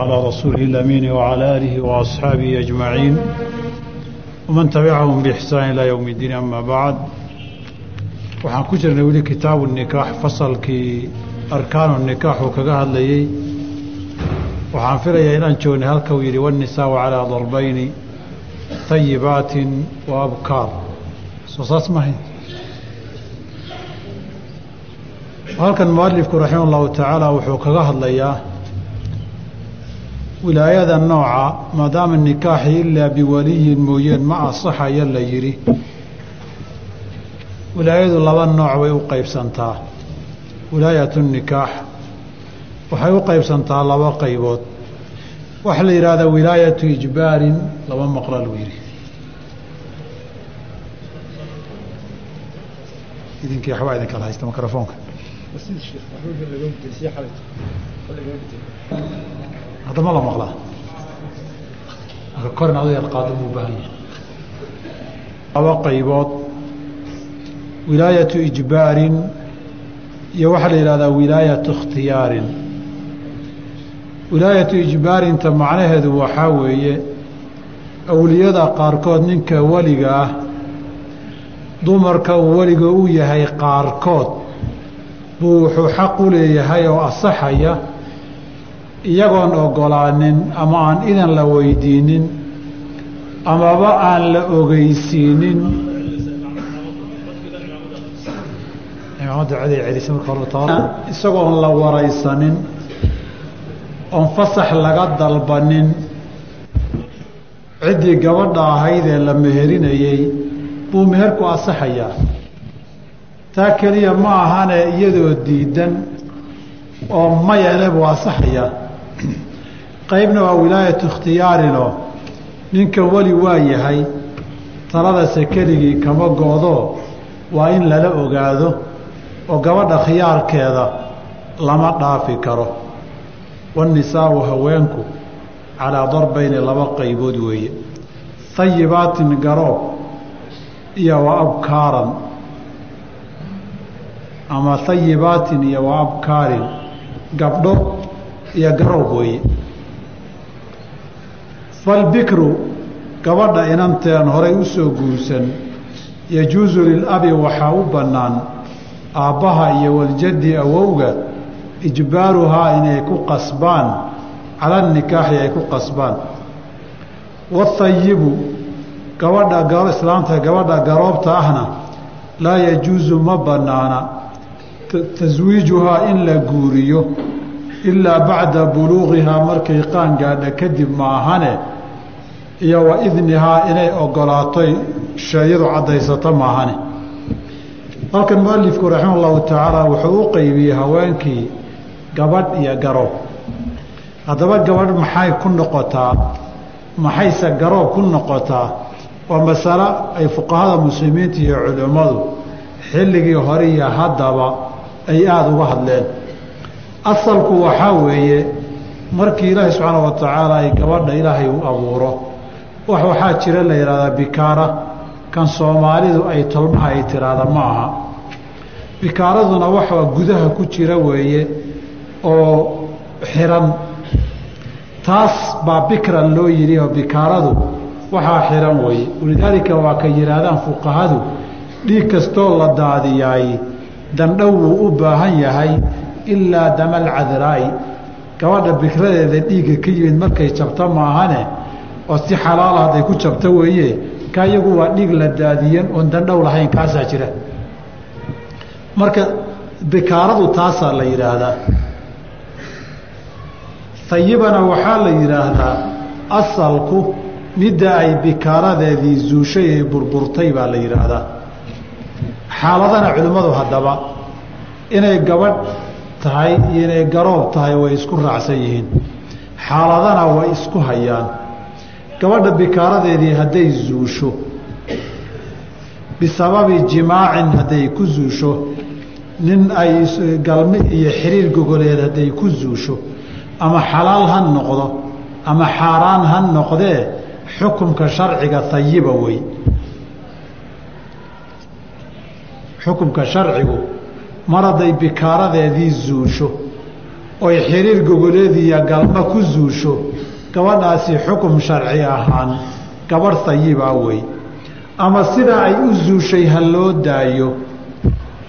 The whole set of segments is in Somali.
على رسوله الأمين وعلى آله وأصحابه أجمعين ومن تبعهم بإحسان إلى يوم الدين أما بعد waxaan ku jirnay weli kitaabu nikaax fasalkii arkaanu nikaax uu kaga hadlayey waxaan filayaa inaan joognay halka uu yidhi wanisaau calaa darbayni hayibaatin wa abkaar soo saas mahay halkan mualifku raximah ullahu tacaala wuxuu kaga hadlayaa wilaayada nooca maadaama nikaaxi ilaa biwaliyin mooyeen ma asaxaya la yidhi. Wilaayadu laba nooc bay u qaybsantaa. Wilaayatu nikaax waxay u qaybsantaa laba qaybood. Waxaa la yidhaahdaa wilaayatu ijbaarin laba maqla luu yidhi. Idinkii waxbaa idin haysta mikrofoonka haddama la maqlaa marka korin adu yar qaado buu baahan yahay. Laba qaybood. Wilaayatu ijbaarin iyo waxaa la yidhahdaa wilaayatu ikhtiyaarin. Wilaayatu ijbaarinta macnaheedu waxaa weeye awliyada qaarkood ninka weliga ah dumarka uu weliga u yahay qaarkood buu wuxuu xaq u leeyahay oo asaxaya iyagoon ogolaanin ama aan idan la weydiinin amaba aan la ogeysiinin isagoon la waraysanin oon fasax laga dalbanin. Ciddii gabadha ahayd ee la meherinayey buu meherku asaxayaa. Taa keliya ma ahane iyadoo diidan oo mayale buu asaxayaa qaybna waa wilaayatu ikhtiyaarinoo ninka weli waa yahay taladase keligii kama goodo waa in lala ogaado oo gabadha khiyaarkeeda lama dhaafi karo. Waanisaau haweenku calaa darbayni laba qaybood weeye. Hayibaatin garoob iyo wa abkaaran. Ama hayibaatin iyo wa abkaarin gabdho iyo garoob weeye falbikru gabadha inanteen horay u soo guursan yajuusu lilabi waxaa u bannaan aabbaha iyo waljaddi awowga ijbaaruhaa inay ku qasbaan cala nikaaxi ay ku qasbaan. Wahayibu gabadha islaamta gabadha garoobta ahna laa yajuusu ma bannaana taswiijuhaa in la guuriyo ilaa bacda buluuqihaa markay qaan gaadha kadib maahane iyo wa idnihaa inay ogolaatoy sheeyadu caddaysato maahane. Halkan mualifku raxima allahu tacaala wuxuu u qeybiyey haweenkii gabadh iyo garoob haddaba gabadh maxay ku noqotaa maxayse garoob ku noqotaa waa masalo ay fuqahada muslimiinta iyo culimmadu xilligii hore iyo haddaba ay aada uga hadleen asalku waxaa weeye markii ilaahay subxaana wa tacaala ay gabadha ilaahay u abuuro wax waxaa jira la yidhahdaa bikaara. Kan soomaalidu ay tolmaha ay tiraahda ma aha. Bikaaraduna waxaa gudaha ku jira weeye oo xiran. Taas baa bikran loo yidhi oo bikaaradu waxaa xiran weeye. Walidaalika waa ka yidhaahdaan fuqahadu dhiig kastoo la daadiyaay dandhow wuu u baahan yahay ilaa damal cadraa'i. Gabadha bikradeeda dhiigga ka yimid markay jabto maahane oo si xalaala hadday ku jabto weeye ka iyagu waa dhiig la daadiyan oon dandhow lahayn kaasaa jira. Marka bikaaradu taasaa la yidhaahdaa. Hayibana waxaa la yidhaahdaa asalku midda ay bikaaradeedii zuushay ee burburtay baa la yidhaahdaa. Xaaladana culimmadu haddaba inay gabadh tahay iyo inay garoob tahay way isku raacsan yihiin. Xaaladana way isku hayaan. Gabadha bikaaradeedii hadday zuusho bisababi jimaacin hadday ku zuusho nin ay galmi iyo xiriir gogoleed hadday ku zuusho ama xalaal ha noqdo ama xaaraan ha noqdee xukumka sharciga hayiba wey. Xukumka sharcigu mar hadday bikaaradeedii zuusho oy xiriir gogoleediya galma ku zuusho gabadhaasi xukum sharci ahaan gabadh hayibaa wey. Ama sidaa ay u zuushay ha loo daayo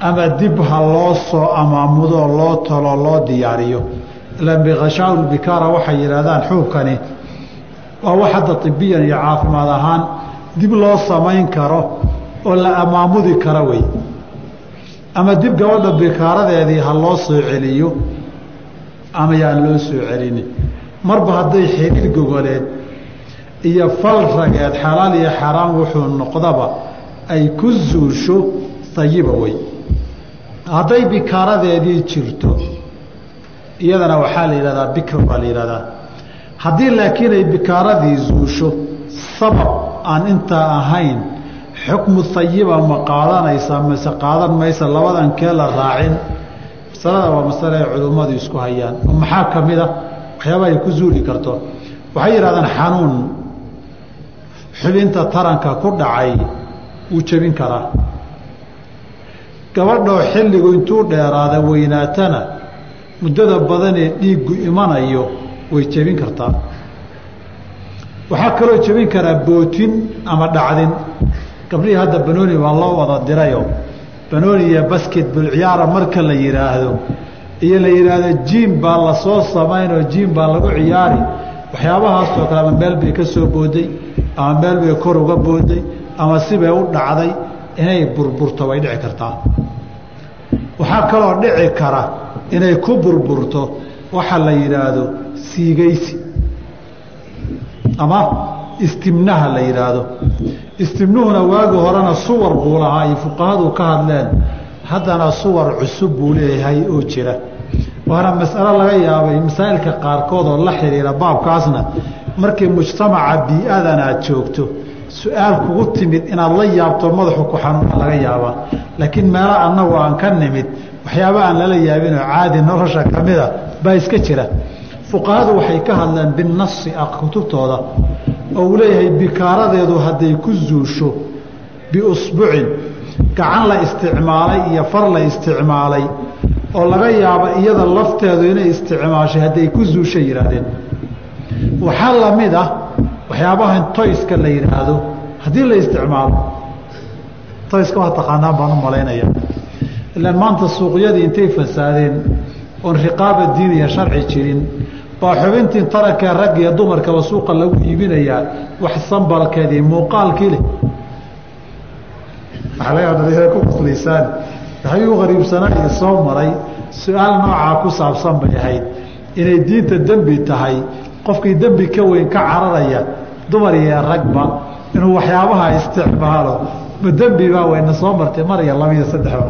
ama dib ha loo soo amaamudoo loo talo loo diyaariyo. Ilaan bikashaaulbikaara waxay yidhahdaan xuubkani waa wax hadda ibiyan iyo caafimaad ahaan dib loo samayn karo oo la amaamudi karo wey ama dib gabadha bikaaradeedii ha loo soo celiyo ama yaan loo soo celinin marba hadday xiriir gogoleed iyo fal rageed xalaal iyo xaaraan wuxuu noqdaba ay ku zuusho ayiba wey. Hadday bikaaradeedii jirto iyadana waxaa la yidhahdaa bikr baa la yidhahdaa. Haddii laakiin ay bikaaradii zuusho sabab aan intaa ahayn xukmu hayiba ma qaadanaysaa mase qaadan maysa labadan kee la raacin? Masalada waa masale ay culimmadu isku hayaan. Oo maxaa ka mid a waxyaaba ay ku zuuli karto. Waxay yidhahdaan xanuun. Xubinta taranka ku dhacay wuu jebin karaa. Gabadhoo xilligu intuu dheeraada weynaatana muddada badanee dhiiggu imanayo way jebin kartaa. Waxaa kaloo jebin karaa bootin ama dhacdin gabdhihii hadda banooni waa loo wada dirayo. Banooni iyo basketbol ciyaara marka la yidhaahdo iyo la yidhaahdo jiim baa la soo samaynoo jiim baa lagu ciyaari. Waxyaabahaasoo kale ama meel bay ka soo booday ama meel bay kor uga booday ama sibay u dhacday. Inay burburto way dhici kartaa. Waxaa kaloo dhici kara inay ku burburto waxa la yidhaahdo siigaysi. Ama istimnaha la yidhaahdo istimnuhuna waagi horena suwar buu lahaa ay fuqahadu ka hadleen. Haddana suwar cusub buu leeyahay oo jira. Waana masalo laga yaabay masaa'ilka qaarkood oo la xidhiira baabkaasna. Markii mujtamaca bii-adan aad joogto su'aal kugu timid inaad la yaabto madaxu ku xanuuna laga yaabaa laakiin meelo annagu aan ka nimid waxyaaba aan lala yaabinoo caadi nolosha ka mida baa iska jira. Fuqahadu waxay ka hadleen binasi kutubtooda oo uu leeyahay bikaaradeedu hadday ku zuusho biusbucin gacan la isticmaalay iyo far la isticmaalay oo laga yaabo iyada lafteedu inay isticmaashay hadday ku zuushay yidhaahdeen waxaa la mid ah waxyaabahan toyska la yidhaahdo haddii la isticmaalo toyska waa taqaanaan baan u malaynaya. Ilaan maanta suuqyadii intay fasaadeen oon riqaaba diin iyo sharci jirin baa xubintii tarankee rag iyo dumarkaba suuqa lagu iibinayaa wax sambalkeedii muuqaalkii leh. Ku qusliysaan waxay u qariibsanaa soo maray su'aal noocaa ku saabsan bay ahayd. Inay diinta dembi tahay qofkii dembi ka weyn ka cararaya dumar iyo ragba inuu waxyaabaha isticmaalo. Ma dembi baa wayna soo martay mar iyo laba iyo saddexba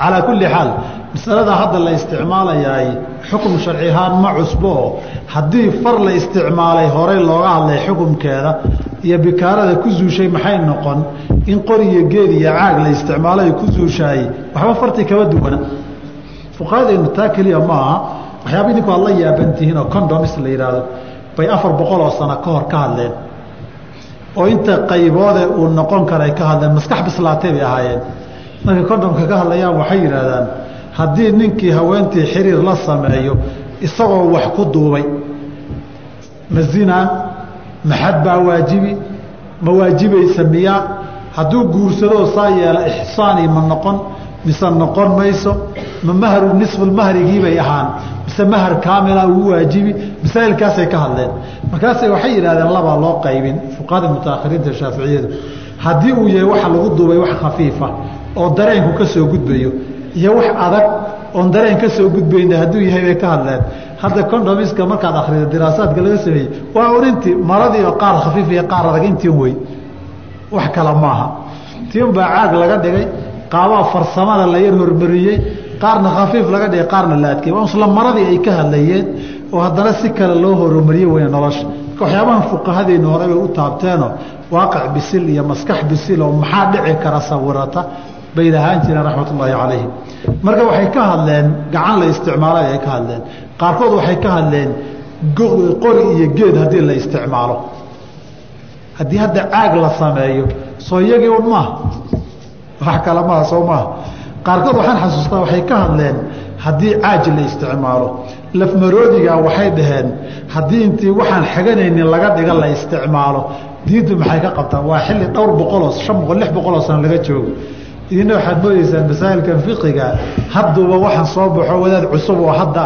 calaa kulli xaal masalada hadda la isticmaalayaay xukum sharci ahaan ma cusboo haddii far la isticmaalay horey looga hadlay xukumkeeda iyo bikaarada ku zuushay maxay noqon? In qor iyo geed iyo caag la isticmaalay ku zuushaayey waxba farti kama duwana fuqahadeenu taa keliya ma aha. Waxyaaba idinku aad la yaaban tihiin oo condoms la yidhaahdo bay afar boqol oo sano ka hor ka hadleen. Oo inta qayboode uu noqon karay ka hadleen maskax bislaatay bay ahaayeen. Markay condomka ka hadlayaan waxay yidhaahdaan haddii ninkii haweentii xiriir la sameeyo isagoo wax ku duubay ma zinaa maxad baa waajibi ma waajibaysa miyaa hadduu guursadoo saa yeela ixsaani ma noqon mise noqon mayso ma mahru nisfulmahrigiibay ahaan mise mahar kaamila ugu waajibi masaa'ilkaasay ka hadleen. Markaasay waxay yidhahdeen labaa loo qaybin fuqahada mutaakhiriinta shaaficiyadu. Haddii uu yahay waxa lagu duubay wax khafiifa oo dareenku ka soo gudbayo iyo wax adag oon dareen ka soo gudbayna hadduu yahay bay ka hadleen. Hadda condomiska markaad akhrido diraasaadka laga sameeyey waa urintii maradii oo qaar khafiif iyo qaar adag intiin wey wax kale maaha. Tiin baa caag laga dhigay qaabaa farsamada la yar hormariyey qaarna khafiif laga dhigay qaarna la adkey isla maradii ay ka hadlayeen oo haddana si kale loo horumariye wey nolosha. Waxyaabahan fuqahadeenu hore bay u taabteenoo waaqic bisil iyo maskax bisil oo maxaa dhici kara sawirata bay lahaan jireen raxmat ullaahi calayhim marka waxay ka hadleen gacan la isticmaalay ay ka hadleen. Qaarkood waxay ka hadleen qori iyo geed haddii la isticmaalo. Haddii hadda caag la sameeyo soo iyagii un maaha wax kale maaha soo maaha qaarkood waxaan xasuustaa waxay ka hadleen haddii caaji la isticmaalo. Lafmaroodiga waxay dhaheen haddii intii waxaan xaganaynin laga dhiga la isticmaalo. Diintu maxay ka qabtaa waa xilli dhowr boqoloo shan boqol lix boqoloo sano laga joogo idina waxaad moodaysaan masaa'ilkan fiqiga hadduuba waxaan soo baxo wadaad cusub oo hadda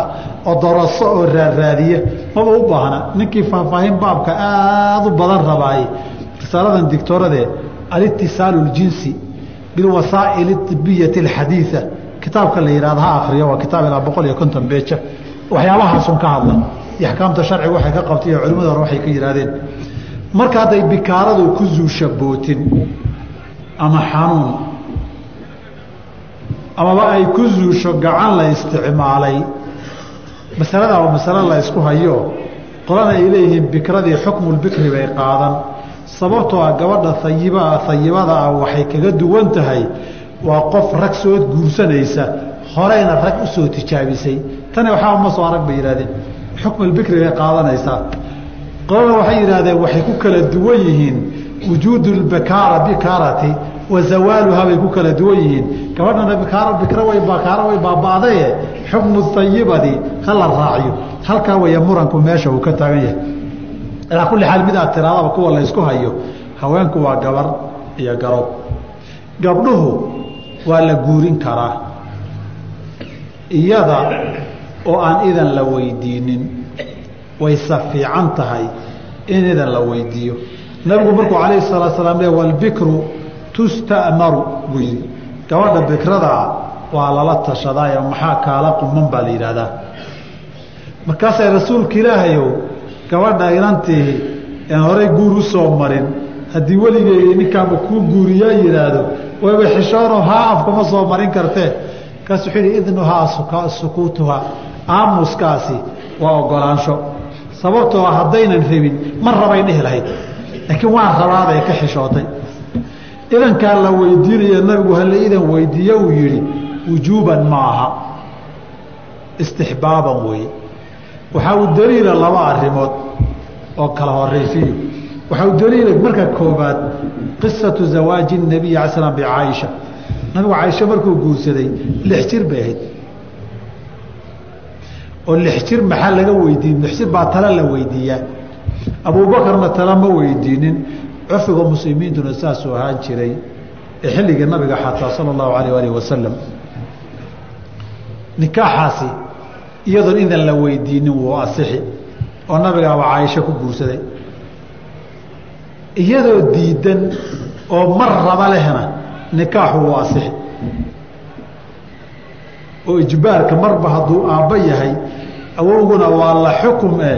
odoroso oo raaraadiya maba u baahna? Ninkii faahfaahin baabka aada u badan rabaaye. Risaaladan dictooradee alitisaalu ljinsi bilwasaa'il ibiyati alxadiida kitaabka la yihahdo ha akriyo waa kitaab ilaa boqol iyo konton beeja waxyaabahaasun ka hadla. Iyo axkaamta sharciga waxay ka qabtay iyo culimada hore waxay ka yidhahdeen marka hadday bikaaradu ku zuusha ama xanuun amaba ay ku zuusho gacan la isticmaalay. Masalada waa masalo la hayo. Qolana ay leeyihiin bikradii xukmulbikri bay qaadan. Sababtoo ah gabadha ayibaa ayibada ah waxay kaga duwan tahay. Waa qof rag soo guursanaysa horeyna rag u soo tijaabisay. Tani waxaa ma soo arag bay yidhahdeen xukmulbikri bay qaadanaysaa. Qolana waxay yidhahdeen waxay ku kala duwan yihiin wujuudu lbakaara bikaarati wa zawaaluhaa bay ku kala duwan yihiin. Gabadhana bikaara way way baaba'daye xukmu ayibadi ha la raaciyo. Halkaa weya muranku meesha uu ka taagan yahay. Alaa kulli xaal mid aad tiraadaba kuwa la ysku hayo. Haweenku waa gabar iyo garob gabdhuhu waa la guurin karaa. Iyada oo aan idan la weydiinin wayse fiican tahay in idan la weydiiyo. Nabigu markuu calayhi salaatu salaam le walbikru tusta'maru buu yidhi. Gabadha bikradaa waa lala tashadaayo maxaa kaala quman baa la yidhaahdaa. Markaasay rasuulka ilaahayow gabadha inantii aan horay guur u soo marin haddii weligeega ninkaanba kuu guuriyaa yidhaahdo wayba xishoono haa afkama soo marin kartee. Markaas wuxuu yidhi idnuhaa sukuutuhaa aamuskaasi waa ogolaansho sababtoo ah haddaynan rabin ma rabay dhihi lahayd. Laakiin waan rabaaday ka xishootay idankaa la weydiinaya nabigu hala idan weydiiye uu yidhi wujuuban ma aha istixbaaban weeye. Waxaa uu daliila laba arrimood oo kala horaysiyo waxaa uu daliila marka koobaad qisatu zawaaji nabiy ala slam bicaaisha nabigu caaisha markuu guursaday lix jir bay ahayd. Oo lix jir maxaa laga weydiin lix jir baa tale la weydiiyaa. Abuubakarna tale ma weydiinin curfiga muslimiintuna saasuu ahaan jiray ee xilligii nabiga xataa sala allahu alayh alih wasalam nikaaxaasi iyadoon idan la weydiinin wuu asixi oo nabigaaba caaisho ku guursaday. Iyadoo diidan oo mar raba lehna nikaaxu wuu asixi. Oo ijbaarka marba hadduu aabbo yahay awowguna waa la xukum e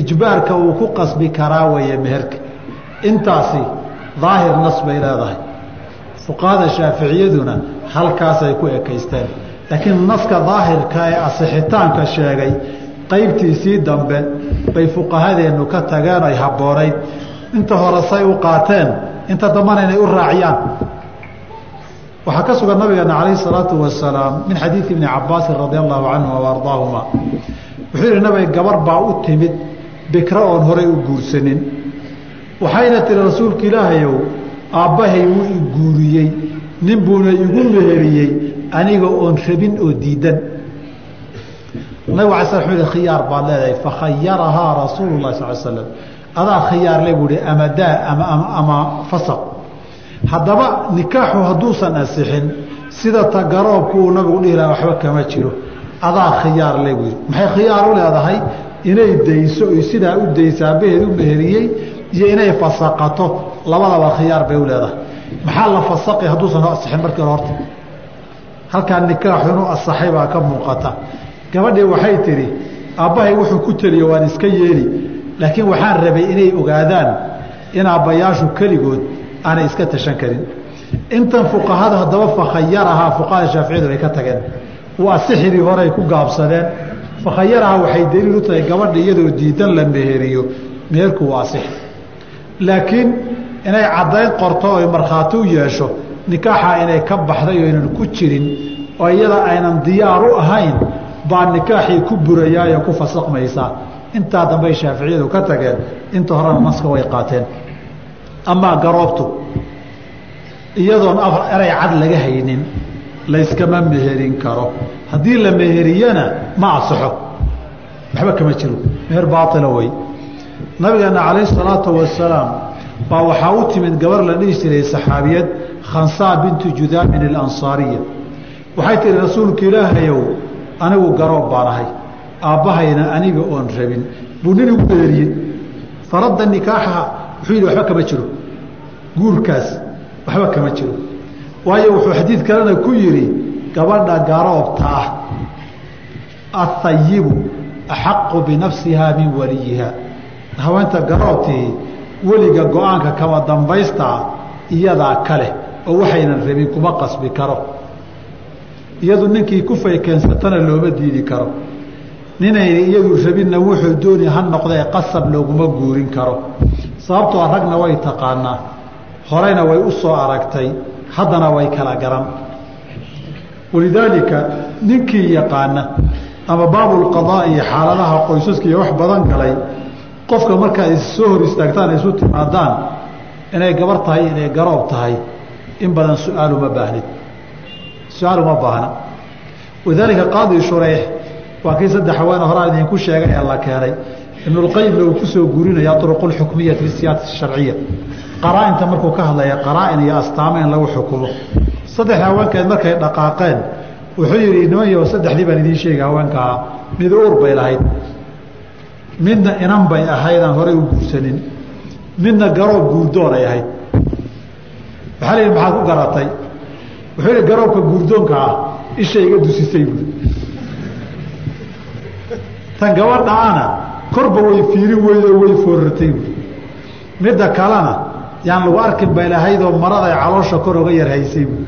ijbaarka uu ku qasbi karaa weeye meherka intaasi daahir nas bay leedahay. Fuqahada shaaficiyaduna halkaasay ku ekaysteen. Laakiin naska daahirka ee asixitaanka sheegay qaybtiisii dambe bay fuqahadeennu ka tageen ay habboonayd. Inta hore say u qaateen inta dambana inay u raaciyaan. Waxaa ka sugan nabigeena calayhi salaatu wasalaam min xadiidi ibni cabaasin radia allahu canhuma wa ardaahuma. Wuxuu yihi nabiga gabar baa u timid bikro oon horay u guursanin waxayna tihi rasuulka ilaahayow aabbahay wuu i guuriyey nin buuna igu meheriyey aniga oon rabin oo diidan. Nabig ala sl yihi khiyaar baad leedahay fakhayarahaa rasuulu lahi sal slam adaa khiyaar le buu ihi ama daa ama fasaq. Haddaba nikaaxu hadduusan asixin sida ta garoobku uu nabigu dhihi laha waxba kama jiro. Adaa khiyaar le buu yidhi. Maxay khiyaar u leedahay? Inay dayso sidaa u dayso aabbaheed u meheriyey iyo inay fasaqato labadaba khiyaar bay u leedahay. Maxaa la fasaqi hadduusan asixin markii hore horta? Halkaa nikaaxu inuu asaxay baa ka muuqata. Gabadhii waxay tidhi aabbahay wuxuu ku teliye waan iska yeeli. Laakiin waxaan rabay inay ogaadaan in aabbayaashu keligood aanay iska tashan karin. Intan fuqahada haddaba fakhayarahaa fuqahada shaaficiyadu ay ka tageen. Waa sixidii horeay ku gaabsadeen. Fakhayarahaa waxay daliil u tahay gabadha iyadoo diidan la meheriyo meherku waa six laakiin inay caddayn qorto oy markhaati u yeesho nikaaxa inay ka baxday oo aynan ku jirin oo iyada aynan diyaar u ahayn baa nikaaxii ku burayaayoo ku fasaqmaysaa. Intaa dambey shaaficiyadu ka tageen inta horena naska way qaateen. Amaa garoobtu iyadoon eray cad laga haynin layskama meherin karo. Haddii la meheriyana ma asaxo. Waxba kama jiro. Meher baaila wey nabigeena calayhi salaatu wasalaam baa waxaa u timid gabar la dhihi jiray saxaabiyad khansaa bintu judaamin alansaariya waxay tihi rasuulka ilaahayow anigu garoob baan ahay. Aabbahayna aniga oon rabin. Buu nin igu meheriyey faradda nikaaxaha wuxuu yidhi waxba kama jiro. Guurkaas waxba kama jiro. Waayo wuxuu xadiid kalena ku yidhi gabadha garoobta ah ahayibu axaqu binafsihaa min waliyiha haweenta garoobtii weliga go'aanka kama dambaystaa iyadaa kale oo waxaynan rabin kuma qasbi karo. Iyadu ninkii ku faykeensatana looma diidi karo. Ninayna iyadu rabinna wuxuu dooni ha noqdee qasab looguma guurin karo. Sababtoo ragna way taqaanaa. Horeyna way u soo aragtay. Haddana way kala garan. Walidaalika ninkii yaqaana ama baabulqadaa iyo xaaladaha qoysaska iyo wax badan galay qofka markaad issoo hor istaagtaan isu timaadaan inay gabar tahay inay garoob tahay in badan su'aal uma baahnid. Su'aal uma baahna. Walidaalika qaadi shureyx waa kii saddex haweene horaan idinku sheegay ee la keenay. Ibnulqayimna uu ku soo guurinaya uruqulxukmiyati lisiyaasati sharciya. Qaraa-inta markuu ka hadlaya qaraa-in iyo astaamo in lagu xukumo. Saddexda haweenkeed markay dhaqaaqeen wuxuu yidhi nimanyo saddexdii baan idiin sheegay haweenkaa mid uur bay lahayd midna inan bay ahaydaan horey u guursanin midna garoob guurdoon ay ahayd. Waxaa la yidhi maxaad ku garatay wuxuu yidhi garoobka guurdoonka ah isha iga dusisay buui tan gabadhaana korba way fiirin weydo way foorartay buui midda kalena yaan lagu arkin bay lahaydoo maraday caloosha kor oga yar haysay buui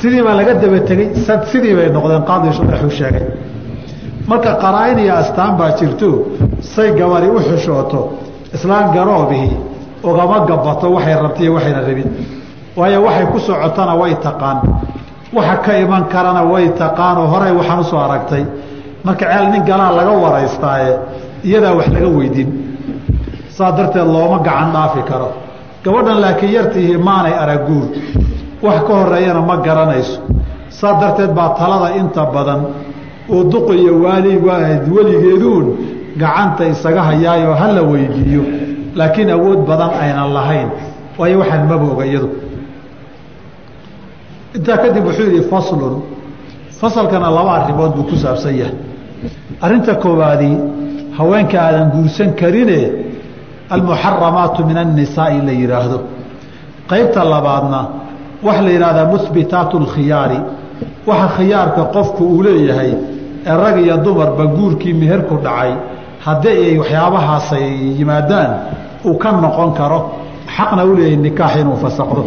sidii baa laga daba tegey sidii bay noqdeen qaadi sharaxuu sheegay marka qaraa-in iyo astaan baa jirto say gabari u xishooto islaan garoobihii ogama gabato waxay rabta iyo waxayna rabin. Waayo waxay ku socotana way taqaan. Waxa ka iman karana way taqaanoo horey waxaan u soo aragtay. Marka ceel nin galaa laga waraystaaye iyadaa wax laga weydin. Saa darteed looma gacan dhaafi karo. Gabadhan laakiin yartiihii maanay araguur wax ka horeeyana ma garanayso. Saa darteed baa talada inta badan oo duq iyo waali weligeeduun gacanta isaga hayaayoo ha la weydiiyo. Laakiin awood badan aynan lahayn waayo waxaan mabooga iyadu. Intaa kadib wuxuu yidhi faslun. Fasalkana laba arrimood buu ku saabsan yahay. Arrinta koowaadii haweenka aadan guursan karine almuxaramaatu min annisaa'i la yidhaahdo qaybta labaadna waxa la yidhahdaa muhbitaatu lkhiyaari waxa khiyaarka qofku uu leeyahay ee rag iyo dumarba guurkii meherku dhacay haddii ay waxyaabahaasay yimaadaan uu ka noqon karo xaqna u leeyahay nikaax inuu fasaqdo.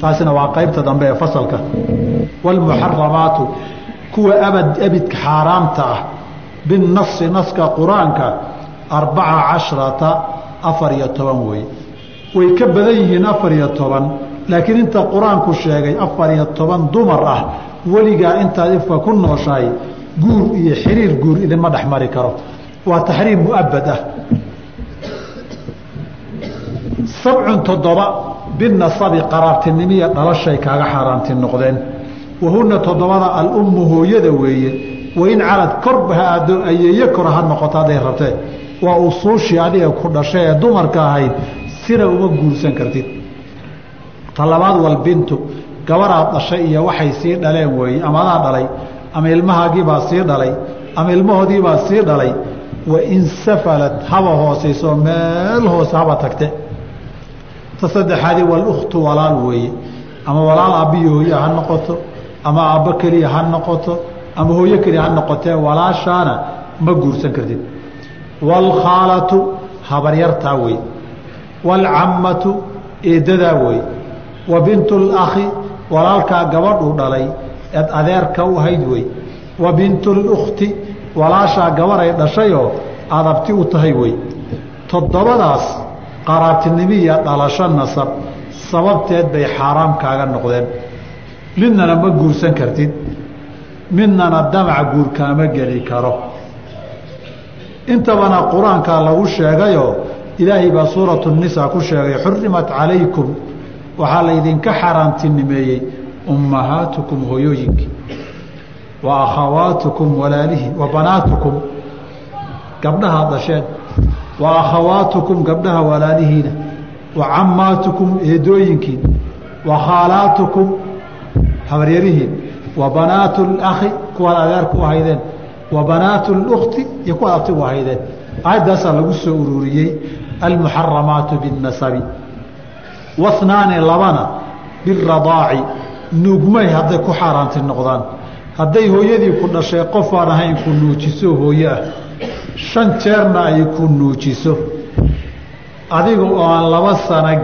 Taasina waa qaybta dambe ee fasalka. Waalmuxaramaatu kuwa abad abidka xaaraamta ah binasi naska qur'aanka arbaca cashrata afar iyo toban wey. Way ka badan yihiin afar iyo toban laakiin inta qur'aanku sheegay afar iyo toban dumar ah weligaa intaad ifka ku nooshahay guur iyo xiriir guur idinma dhex mari karo. Waa taxriim muabad ah. Sabcun toddoba binasabi qaraabtinimiya dhalashay kaaga xaaraanti noqdeen. Wahuna toddobada alummu hooyada weeye. Wain calad korba ha aado ayeeye kora ha noqoto hadday rabtee. Waa usuushii adiga ku dhashay ee dumarka ahayd sina uma guursan kartid. Talabaad walbintu gabaraad dhashay iyo waxay sii dhaleen weeye ama adaa dhalay ama ilmahaagiibaa sii dhalay ama ilmahoodiibaa sii dhalay. Wain safalad haba hoosayso meel hoose haba tagte. Ta saddexaadi walukhtu walaal weeye. Ama walaal aabbiyo hooye ha noqoto ama aabbo keliya ha noqoto ama hooyo keliya ha noqotee walaashaana ma guursan kartid. Waalkhaalatu habaryartaa wey waalcammatu eeddadaa wey wa bintu lakhi walaalkaa gabadhuu dhalay adeerka u ahayd wey. Wa bintu lukhti walaashaa gabaray dhashayoo adabti u tahay wey. Toddobadaas qaraabtinimiya dhalasho nasab sababteed bay xaaraam kaaga noqdeen. Midnana ma guursan kartid. Midnana damac guurkaama geli karo. Intabana qur'aankaa lagu sheegayoo ilaahay baa suuratu nisa ku sheegay xurimat calaykum. Waxaa laydinka xaaraantinimeeyey ummahaatukum hooyooyinkii wa akhawaatukum walaalihii wa banaatukum gabdhahaad dhasheen wa akhawaatukum gabdhaha walaalihiina wa cammaatukum eedooyinkiin wa khaalaatukum habaryarihiin wa banaatu lakhi kuwaad adeerku ahaydeen wa banaatu lukti iyo kuwaad abtigu ahaydeen. Aayaddaasaa lagu soo ururiyey almuxaramaatu binnasabi wahnaani labana biradaaci nuugmay hadday ku xaaraanti noqdaan. Hadday hooyadii ku dhashay qof aan ahayn ku nuujiso hooye ah. Shan jeerna ay ku nuujiso. Adiga oo aan laba sano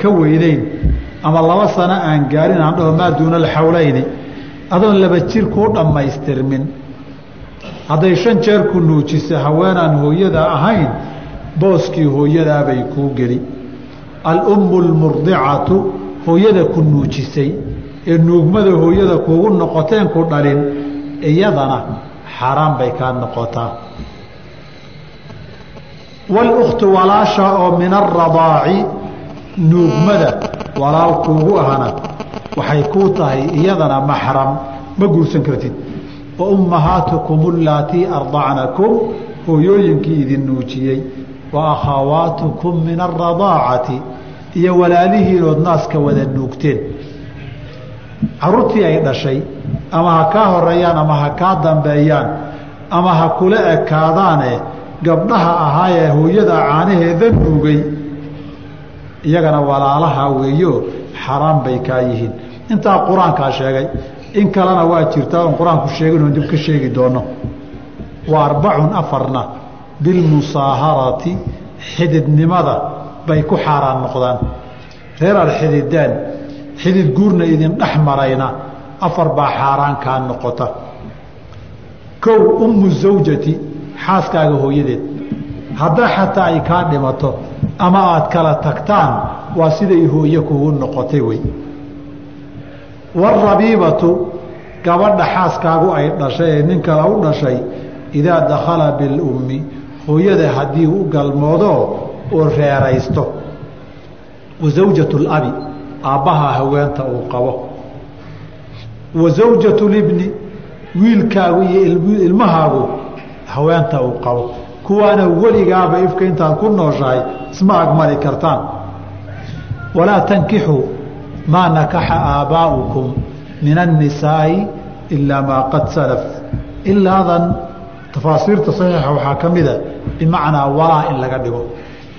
ka weyneyn ama laba sano aan gaarin aan dhaho maa duuna alxawleyni adoon laba jir kuu dhammaystirmin. Hadday shan jeer ku nuujiso haweenaan hooyada ahayn booskii hooyadaabay kuu geli. Alummu lmurdicatu hooyada ku nuujisay ee nuugmada hooyada kuugu noqoteen ku dhalin iyadana xaaraan bay kaa noqotaa. Walukhtu walaasha oo min aradaaci nuugmada walaal kuugu ahna waxay kuu tahay iyadana maxram. Ma guursan kartid. Wa ummahaatukum allaatii ardacnakum hooyooyinkii idin nuujiyey. Wa akhawaatukum min alradaacati iyo walaalihiinood naaska wada nuugteen caruurtii ay dhashay ama ha kaa horeeyaan ama ha kaa dambeeyaan ama ha kula ekaadaane gabdhaha ahaayee hooyada caanaheeda nuugay iyagana walaalaha weeyo xaraam bay kaa yihiin. Intaa qur'aankaa sheegay in kalena waa jirtaa oon qur'aanku sheegin oon dib ka sheegi doono. Wa arbacun afarna bilmusaaharati xididnimada bay ku xaaraan noqdaan. Reer aad xidideen xidid guurna idin dhex marayna afar baa xaaraan kaa noqota. Kow ummu zawjati xaaskaaga hooyadeed hadda xataa ay kaa dhimato ama aad kala tagtaan waa siday hooye kugu noqotay wey. Warabiibatu gabadha xaaskaagu ay dhashay ee nin kale u dhashay idaa dakhala bilummi hooyada haddii u galmoodo uu reeraysto. Wa zawjatu labi aabbaha haweenta uu qabo. Wa zawjatu libni wiilkaagu iyo ilmahaagu haweenta uu qabo. Kuwaana weligaaba ifka intaad ku nooshahay isma agmari kartaan. Walaa tankixuu maa nakaxa aabaa'ukum min annisaa'i ilaa maa qad salaf. Ilaadan tafaasiirta saxiixa waxaa ka mida bimacnaa walaa in laga dhigo.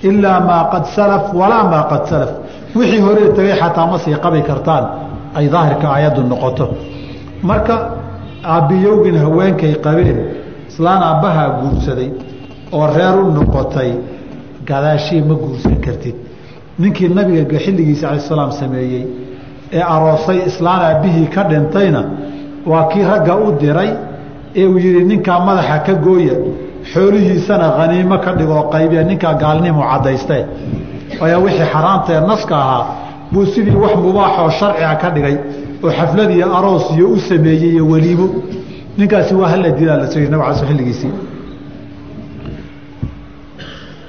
Ilaa maa qad salaf walaa maa qad salaf wixii horee tegay xataa ma sii qabi kartaan ay daahirka aayaddu noqoto. Marka aabbiyowgin haweenkay qabeen islaan aabbahaa guursaday oo reer u noqotay gadaashii ma guursan kartid. Ninkii nabiga xilligiisa cala salaam sameeyey ee aroosay islaan aabbihii ka dhintayna waa kii ragga u diray ee uu yidhi ninkaa madaxa ka gooya xoolihiisana haniimo ka dhigoo qaybiya ninkaa gaalnimu caddaystee waayo wixii xaraamtaee naska ahaa buu sidii wax mubaaxoo sharciga ka dhigay oo xaflad iyo aroos iyo u sameeyey iyo weliimo ninkaasi waa hala dilaa la sugay nabig xilligiisii.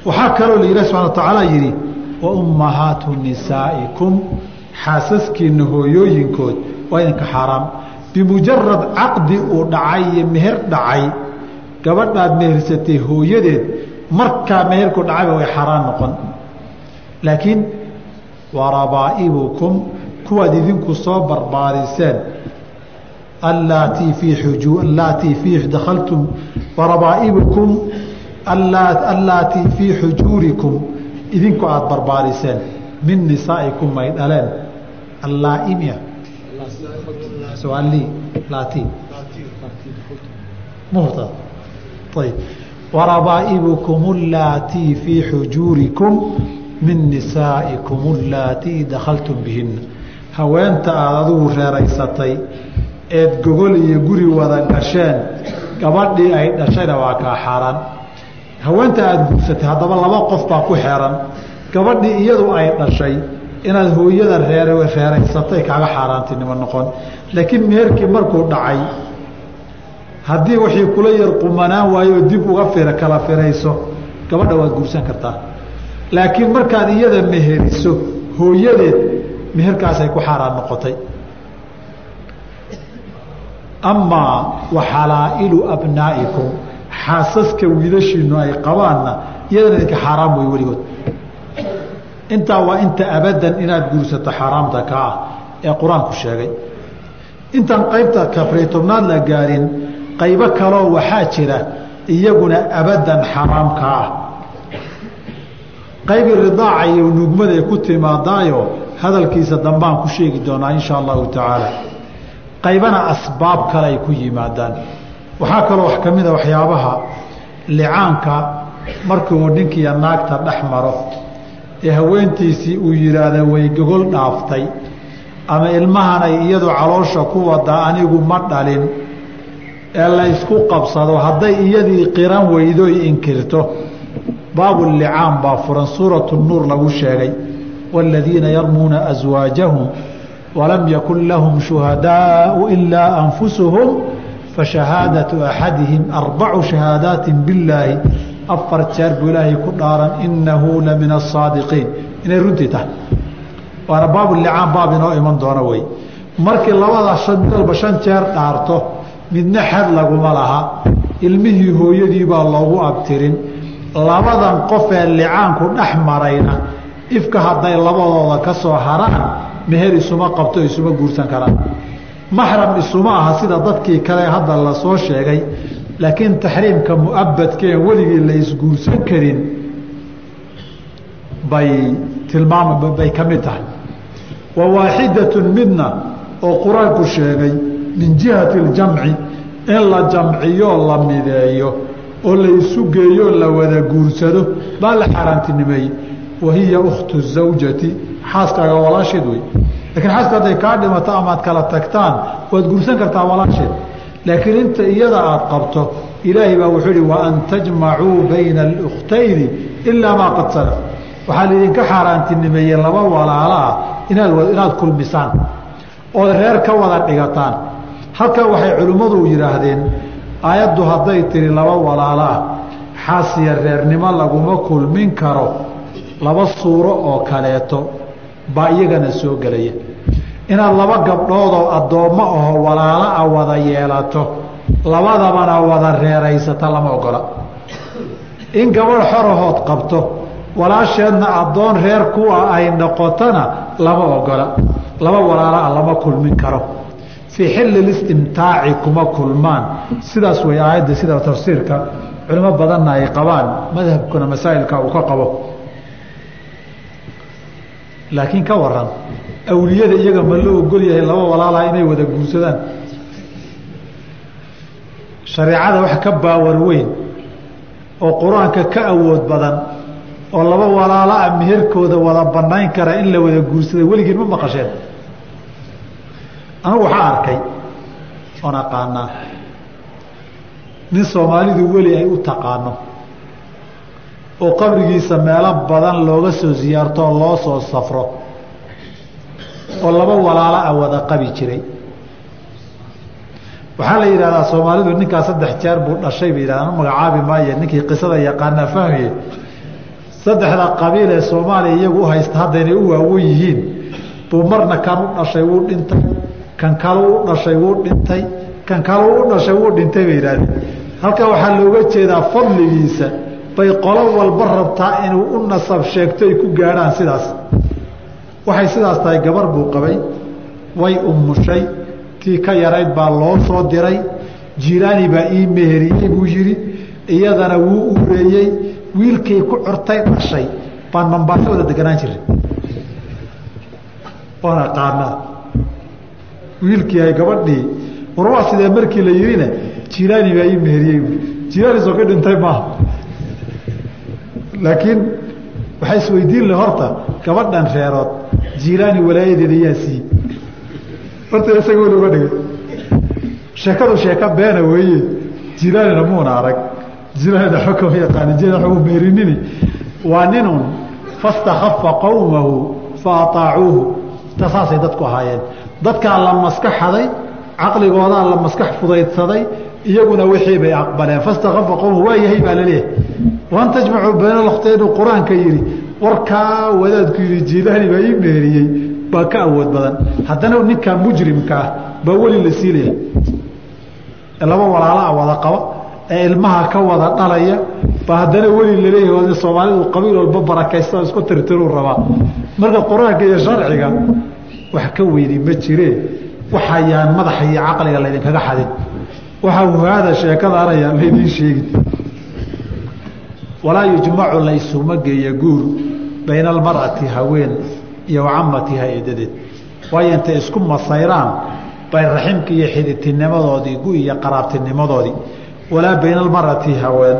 Waxaa kaloo la ilahi subxana wa yidhi wa ummahaatu nisaa'ikum xaasaskiina hooyooyinkood waa idinka xaaraam. Bimujarad caqdi uu dhacay iyo meher dhacay gabadhaad mehersatay hooyadeed markaa meherku dhacayba way xaaraan noqon laakiin wa rabaa'ibukum kuwaad idinku soo barbaariseen allaatii fii xuju allaatii fii dakhaltum wa rabaa'ibukum allaatii fii xujuurikum. Idinku aada barbaariseen min nisaa'ikum may dhaleen. Allaaimia muhta ayb warabaa'ibukum allaatii fii xujuurikum min nisaa'ikum allaatii dakhaltum bihinna haweenta aada adigu reeraysatay eed gogol iyo guri wada gasheen gabadhii ay dhashayna waa kaa xaaraan haweenta aada guursatay haddaba laba qof baa ku xeeran. Gabadhii iyadu ay dhashay inaad hooyada reer reeraysatay kaaga xaaraantinimo noqon. Laakiin meherkii markuu dhacay haddii wixii kula yar qumanaan waayo dib uga kala firayso gabadha waad guursan kartaa laakiin markaad iyada meheriso hooyadeed meherkaasay ku xaaraan noqotay. Amaa wa xalaa'ilu abnaa'ikum xaasaska wiilashiinu ay qabaanna iyadana idinka xaaraam wey weligood. Intaa waa inta abadan inaad guursato xaaraamta ka ah ee qur'aanku sheegay. Intaan qaybta kafray tobnaad la gaarin qaybo kaloo waxaa jira iyaguna abadan xaaraamka ah qaybi ridaaca iyo nugmada ay ku timaadaayo hadalkiisa dambaan ku sheegi doonaa insha allahu tacaala. Qaybana asbaab kale ay ku yimaadaan. Waxaa kaloo wax ka mid a waxyaabaha licaanka markii uu ninkiiyo naagta dhex maro ee haweentiisii uu yidhaahda way gogol dhaaftay ama ilmahan ay iyadu caloosha ku wadaa anigu ma dhalin ee laysku qabsado hadday iyadii qiran weydoy inkirto baabulicaan baa furan suuratu nuur lagu sheegay waaladiina yarmuuna aswaajahum walam yakun lahum shuhadaau ilaa anfusuhum fashahaadatu axadihim arbacu shahaadaati billaahi afar jeer buu ilaahay ku dhaaran inahu la min asaadiqiin inay runtii tahay waana baabulicaan baab inoo iman doona wey markii labada shan midalba shan jeer dhaarto midna xad laguma laha ilmihii hooyadii baa loogu abtirin labadan qof ee licaanku dhex marayna ifka hadday labadooda ka soo haraan meher isuma qabto isuma guursan karaan. Maxram isuma aha sida dadkii kale hadda la soo sheegay laakiin taxriimka muabadkeen weligii la isguursan karin bay tilmaam bay ka mid tahay. Wa waaxidatun midna oo qur'aanku sheegay min jihati اljamci in la jamciyo la mideeyo oo la isu geeyo la wada guursado baa la xaaraantinimeeyey. Wa hiya ukhtu zawjati xaaskaaga walaasheed wey lakiin xaaska hadday kaa dhimato amaad kala tagtaan waad guursan kartaa walaasheed. Laakiin inta iyada aad qabto ilaahay baa wuxuu ihi waan tajmacuu bayna alukhtayni ilaa maa qad salaf. Waxaa laidinka xaaraantinimeeyey laba walaalo ah inaad inaad kulmisaan ood reer ka wada dhigataan. Halkan waxay culimmadu yidhaahdeen aayaddu hadday tiri laba walaalo ah xaasiya reernimo laguma kulmin karo laba suuro oo kaleeto baa iyagana soo gelaya. Inaad laba gabdhoodoo addoommo aho walaalo ah wada yeelato labadabana wada reeraysata lama ogola. In gabadh xorahood qabto walaasheedna addoon reer kuwa ay noqotona lama ogola. Laba walaalo ah lama kulmin karo. Fii xilli listimtaaci kuma kulmaan sidaas way aayadda sida tafsiirka culimo badanna ay qabaan madhabkuna masaa'ilka uu ka qabo. Laakiin ka waran awliyada iyaga ma la ogol yahay laba walaalaha inay wada guursadaan. Shareecada wax ka baawar weyn oo qur'aanka ka awood badan oo laba walaalo ah meherkooda wada banayn kara in la wada guursada weligiin ma maqasheen. Anigu waxaa arkay oon aqaanaa nin soomaalidu weli ay u taqaano oo qabrigiisa meelo badan looga soo siyaarto oo loo soo safro oo laba walaalo ah wada qabi jiray. Waxaa la yidhahdaa soomaalidu ninkaa saddex jeer buu dhashay bay yidhahdaan magacaabi maaye ninkii qisada yaqaanaa fahmiye? Saddexda qabiil ee soomaaliya iyagu u haysta haddaynay u waawen yihiin. Buu marna kan u dhashay wuu dhintay. Kan kale u dhashay wuu dhintay kan kale u dhashay wuu dhintay bay yidhahdeen. Halkaa waxaa looga jeedaa fadligiisa bay qolo walba rabtaa inuu u nasab sheegto ay ku gaadhaan sidaas. Waxay sidaas tahay gabar buu qabay way umushay tii ka yarayd baa loo soo diray jiiraani baa ii meheriyey buu yidhi iyadana wuu ureeyey wiilkay ku curtay dhashay baan mambaasho wada deganaan jiray. Oon aqaanaa wiilkii ay gabadhii war waa sidee markii la yidhina jiiraani baa ii meheriyey jiiraani soo ka dhintay maaha laakiin waxaa isweydiin le horta gabadhan reerood jiiraani walaayadeeda yaa siiyey horta isaga weli uga dhigay. Sheekadu sheeko beena weeye jiiraanina muuna arag. Jiiraanina xokama yaqaani jiiraan u meerinini. Waa ninun fastakhafa qowmahu fa ataacuuhu. Ta saasay dadku ahaayeen. Dadkaa la maskaxaday caqligoodaa la maskax fudaydsaday iyaguna wixii bay aqbaleen. Fastakhafa qowmahu waa yahay baa la leeyahay waan tajmacuu bayna alkhtayn qur'aanka yidhi warkaa wadaadku yidhi jiilaani baa ii meeriyey baa ka awood badan. Haddana ninkaa mujrimka ah baa weli la siilaya ee laba walaala wada qaba ee ilmaha ka wada dhalaya ba haddana weli laleeyahy soomaalidu qabiil walba barakaysta isku tirtiruu rabaa. Marka qur'aanka iyo sharciga wax ka weyni ma jiree waxayaan madaxa iyo caqliga laydinkaga xadin. Waxaa huhaada sheekadaanaya laydiin sheegin walaa yujmacu laysuma geeya guur bayna almar'ati haween iyo wacamatiha eedadeed waayo intay isku masayraan bay raximka iyo xiditinimadoodii gu iyo qaraabtinimadoodii. Walaa bayna almar'ati haween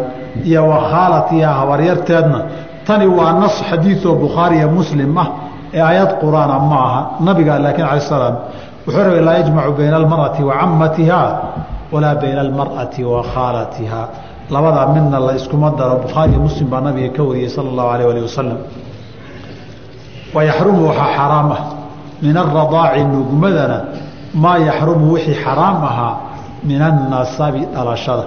iyo wakhaalatiha habaryarteedna tani waa nas xadiioo bukhaariya muslim ah ee aayad qur'aana ma aha. Nabiga laakiin ala salaam wuxuu rabay laa yajmacu bayna almar'ati wa camatiha walaa bayna almar'ati wa khaalatiha. Labadaa midna la iskuma daro. Bukhaariya muslim baa nabiga ka wariyey sala allahu alayh alih wasalam wayaxrumu waxaa xaraam ah. Min aradaaci nugmadana maa yaxrumu wixii xaraam ahaa min annasabi dhalashada.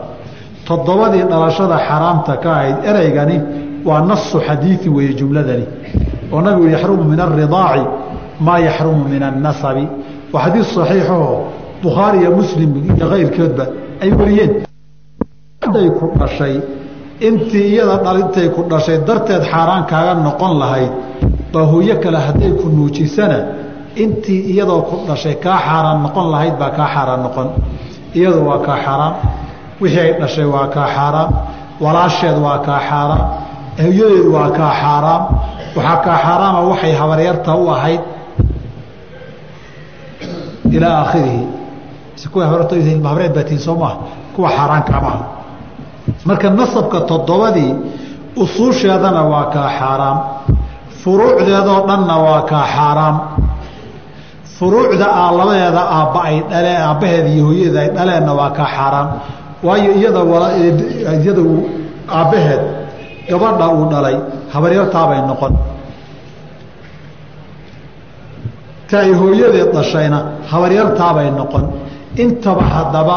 Toddobadii dhalashada xaraamta ka ahayd ereygani waa nasu xadiii weeye jumladani. Oo nabigu yaxrumu min aridaaci maa yaxrumu min annasabi waa xadiid saxiixaho bukhaari iyo muslim iyo keyrkoodba ay wariyeen. Ay ku dhashay intii iyada dhalintay ku dhashay darteed xaaraan kaaga noqon lahayd. Baa hooyo kale hadday ku nuujisana intii iyadoo ku dhashay kaa xaaraan noqon lahayd baa kaa xaaraan noqon. Iyadu waa kaa xaaraam wixii ay dhashay waa kaa xaaraam walaasheed waa kaa xaaraam hooyadeed waa kaa xaaraam waxaa kaa xaaraama waxay habaryarta u ahayd ilaa aakhirihi kuwa habareed baatiin soo kuwa xaaraankaa marka nasabka toddobadii usuusheedana waa kaa xaaraam. Furuucdeedoo dhanna waa kaa xaaraam. Furuucda labadeeda aabba ay dhaleen aabbaheeda iyo hooyadeeda ay dhaleenna waa kaa xaaraam. Waayo iyada iyada aabbaheed gabadha uu dhalay habaryartaabay noqon ta ay hooyadeed dhashayna habaryartaabay noqon. Intaba haddaba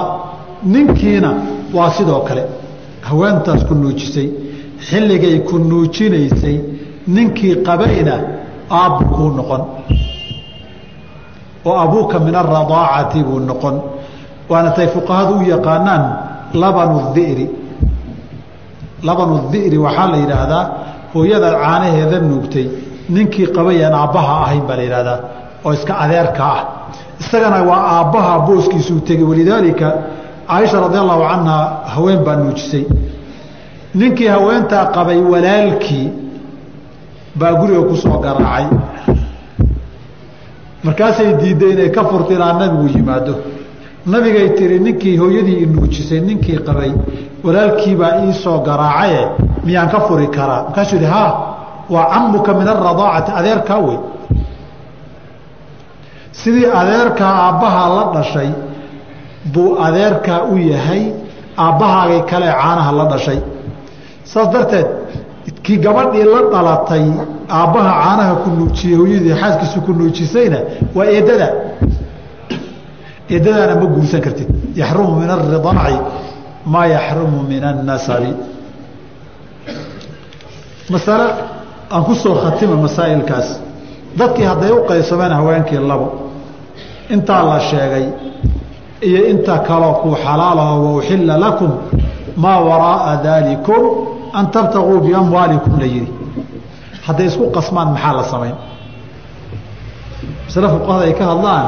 ninkiina waa sidoo kale haweentaas ku nuujisay xilligay ku nuujinaysay ninkii qabayna aabbu kuu noqon. Oo abuuka min aradaacati buu noqon. Waana tay fuqahadu u yaqaanaan labanu diri labanu diri waxaa la yidhaahdaa hooyada caanaheeda nuugtay. Ninkii qabayaan aabbaha ahayn baa la yidhahdaa oo iska adeerka ah. Isagana waa aabbaha booskiisuu tegey. Walidaalika caaisha radi allahu canha haween baa nuujisay. Ninkii haweentaa qabay walaalkii baa guriga ku soo garaacay. Markaasay diidday inay ka furta ilaa nabigu yimaado. Nabigay tiri ninkii hooyadii inuujisay ninkii qabay walaalkiibaa ii soo garaacaye miyaan ka furi karaa? Markaasuu yihi ha waa camuka min aradaacati adeerkaa wey sidii adeerkaa aabbahaa la dhashay buu adeerkaa u yahay aabbahaagay kale caanaha la dhashay. Saas darteed kii gabadhii la dhalatay aabbaha caanaha ku nuujiyey hooyadii xaaskiisu ku nuujisayna waa eedada eedadaana ma guursan kartid. Yaxrumu min aridaaci maa yaxrumu min annasabi masale aan ku soo khatima masaa'ilkaas. Dadkii hadday u qaybsameen haweenkii labo intaa la sheegay iyo inta kaloo ku xalaalaho wauxilla lakum maa waraaa daalikum an tabtaguu biamwaalikum la yihi hadday isku qasmaan maxaa la samayn? Masle fuqahada ay ka hadlaan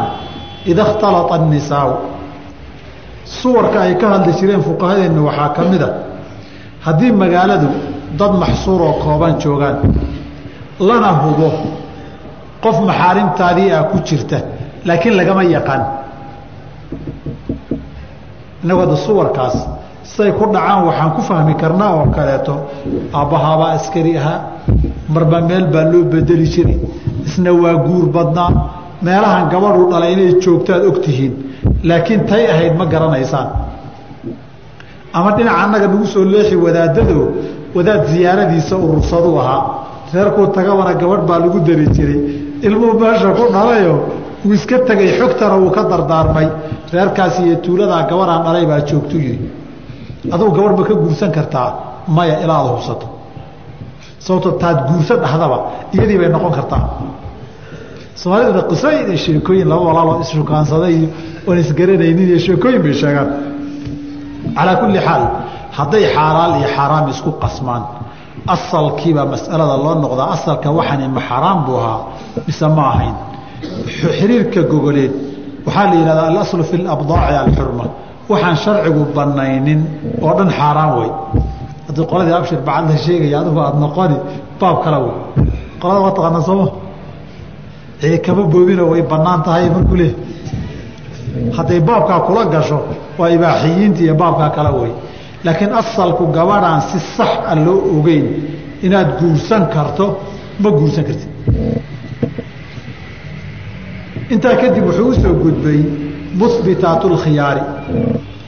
ida khtalaa annisaau suwarka ay ka hadli jireen fuqahadeennu waxaa ka mid a haddii magaaladu dad maxsuuroo kooban joogaan lana hubo qof maxaarimtaadii ah ku jirta laakiin lagama yaqaan. Inagoo hadda suwarkaas say ku dhacaan waxaan ku fahmi karnaa oo kaleeto aabbahaabaa askari ahaa marba meel baa loo bedeli jiray isna waa guur badnaa meelahan gabadhu dhalay inay joogtaad og tihiin laakiin tay ahayd ma garanaysaan. Ama dhinaca annaga nagu soo leexi wadaadado wadaad ziyaaradiisa urursadu ahaa reerkuu tagabana gabadh baa lagu dari jiray ilmuhu meesha ku dhalayo wuu iska tegay xogtana wuu ka dardaarmay. Reerkaasi iyo tuuladaa gabadhaan dhalay baa joogtu yidhi. Adugu gabadh ma ka guursan kartaa maya ilaa aad hubsato. Sababto taad guursa dhahdaba iyadii bay noqon kartaa. Soomaaliduna qisooyin iyo sheekooyin laba walaaloo isshukaansaday iyo oon isgaranaynin iyo sheekooyin bay sheegaan. Calaa kulli xaal hadday xaalaal iyo xaaraam isku qasmaan. Asalkiibaa mas'alada loo noqdaa asalka waxani ma xaraam buu ahaa mise ma ahayn xiriirka gogoleed. Waxaa la yidhahdaa alaslu fi labdaaci alxurma waxaan sharcigu banaynin oo dhan xaaraan wey haddii qoladii abshir bacad la sheegaya adigu aada noqoni baab kale wey. Qolada waa taqaana sooma cidi kama boobino way bannaan tahay markuu leeyahy hadday baabkaa kula gasho waa ibaaxiyiinta iyo baabkaa kale wey. Laakiin asalku gabadhaan si sax a loo ogeyn. Inaad guursan karto ma guursan kartid intaa kadib wuxuu u soo gudbay muhbitaat lkhiyaari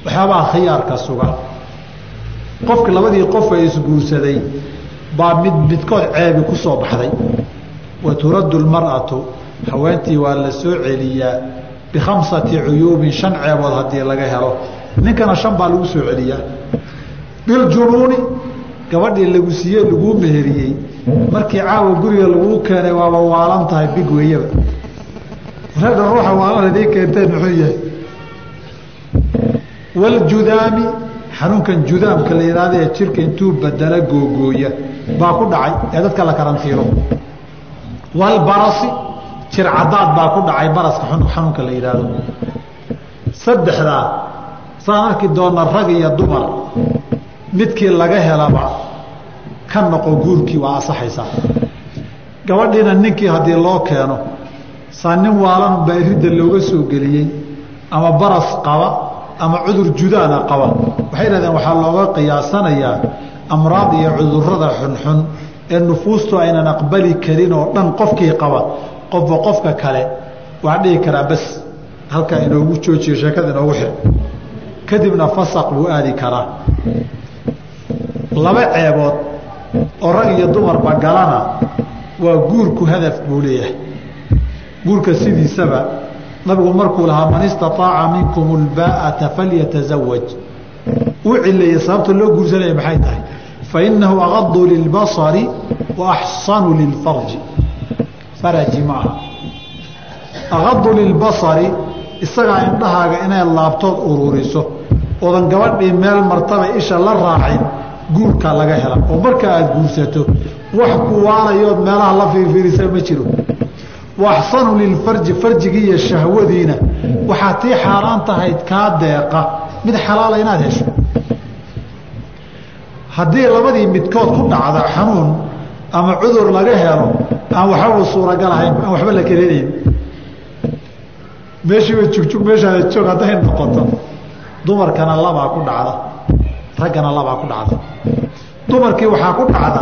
waxyaabaha khiyaarka suga. Qofka labadii qof ee isguursaday baa mid midkood ceebi ku soo baxday. Wa turaddu lmar'atu haweentii waa la soo celiyaa bikhamsati cuyuubin shan ceebood haddii laga helo. Ninkana shan baa lagu soo celiyaa. Biljunuuni gabadhii lagu siiyey laguu meheriyey. Markii caawa guriga laguu keenay waaba waalan tahay big weeyaba reedha ruuxa waalan idii keenteen muxuu yahay? Waljudaami xanuunkan judaamka la yidhahda ee jirka intuu badala googooya baa ku dhacay ee dadka la karantiilo. Walbarasi jir cadaad baa ku dhacay baraska xanuunka la yidhaahdo saddexdaa saan arki doona rag iyo dumar midkii laga helaba ka noqo guurkii waa asaxaysaa gabadhiina ninkii haddii loo keeno saa nin waalan baa iridda looga soo geliyey ama baras qaba ama cudur judaana qaba. Waxay dhahdeen waxaa looga qiyaasanayaa amraad iyo cudurrada xunxun ee nufuustu aynan aqbali karin oo dhan qofkii qaba qofba qofka kale waa dhihi karaa bas halkaa inoogu joojiyo sheekada inoogu xir. Kadibna fasaq buu aadi karaa. Laba ceebood oo rag iyo dumarba galana waa guurku hadaf buu leeyahay guurka sidiisaba nabigu markuu lahaa man istaaaca minkum lbaa'ata falyatazawaj uu cileeyey sababta loo guursanaya maxay tahay? Fainahu agadu lilbasari wa axsanu lilfarji. Faraji ma aha. Agadu lilbasari isagaa indhahaaga inay laabtood ururiso oodan gabadhii meel martaba isha la raacin guurkaa laga hela. Oo marka aada guursato wax ku waalayood meelaha la fiirfiirisa ma jiro waaxsanu lilfarji farjigii iyo shahwadiina waxaa tii xaaraan tahayd kaa deeqa mid xalaala inaad hesho haddii labadii midkood ku dhacda xanuun ama cudur laga helo aan waxbaba suuragal ahayn aan waxba la kelinayn meeshiiba jugjug meeshaada joog hadday noqoto dumarkana labaa ku dhacda raggana labaa ku dhacda dumarkii waxaa ku dhacda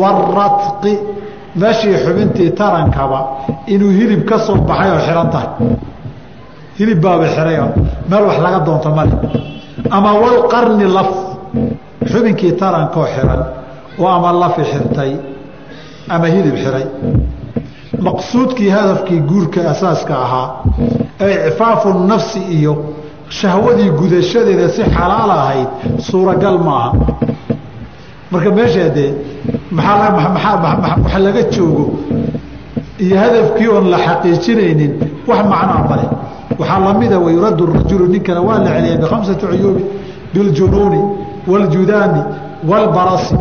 waradqi meeshii xubintii tarankaba inuu hilib ka soo baxay oo xihan tahay. Hilib baaba xirayo meel wax laga doonto male ama walqarni laf xubinkii tarankoo xihan oo ama lafi xirtay ama hilib xiray. Maqsuudkii hadafkii guurka asaaska ahaa ee icfaafu nafsi iyo shahwadii gudashadeeda si xalaal ahayd suuragal maaha. Marka meeshaa dee maaa laga joogo iyo hadafkii oon la xaqiijinaynin wax macnaa male waxaa lamida wayuradu rajulu ninkana waa la celiyay bikhamsati cuyuubi biljunuuni wاljudaami wاlbarasi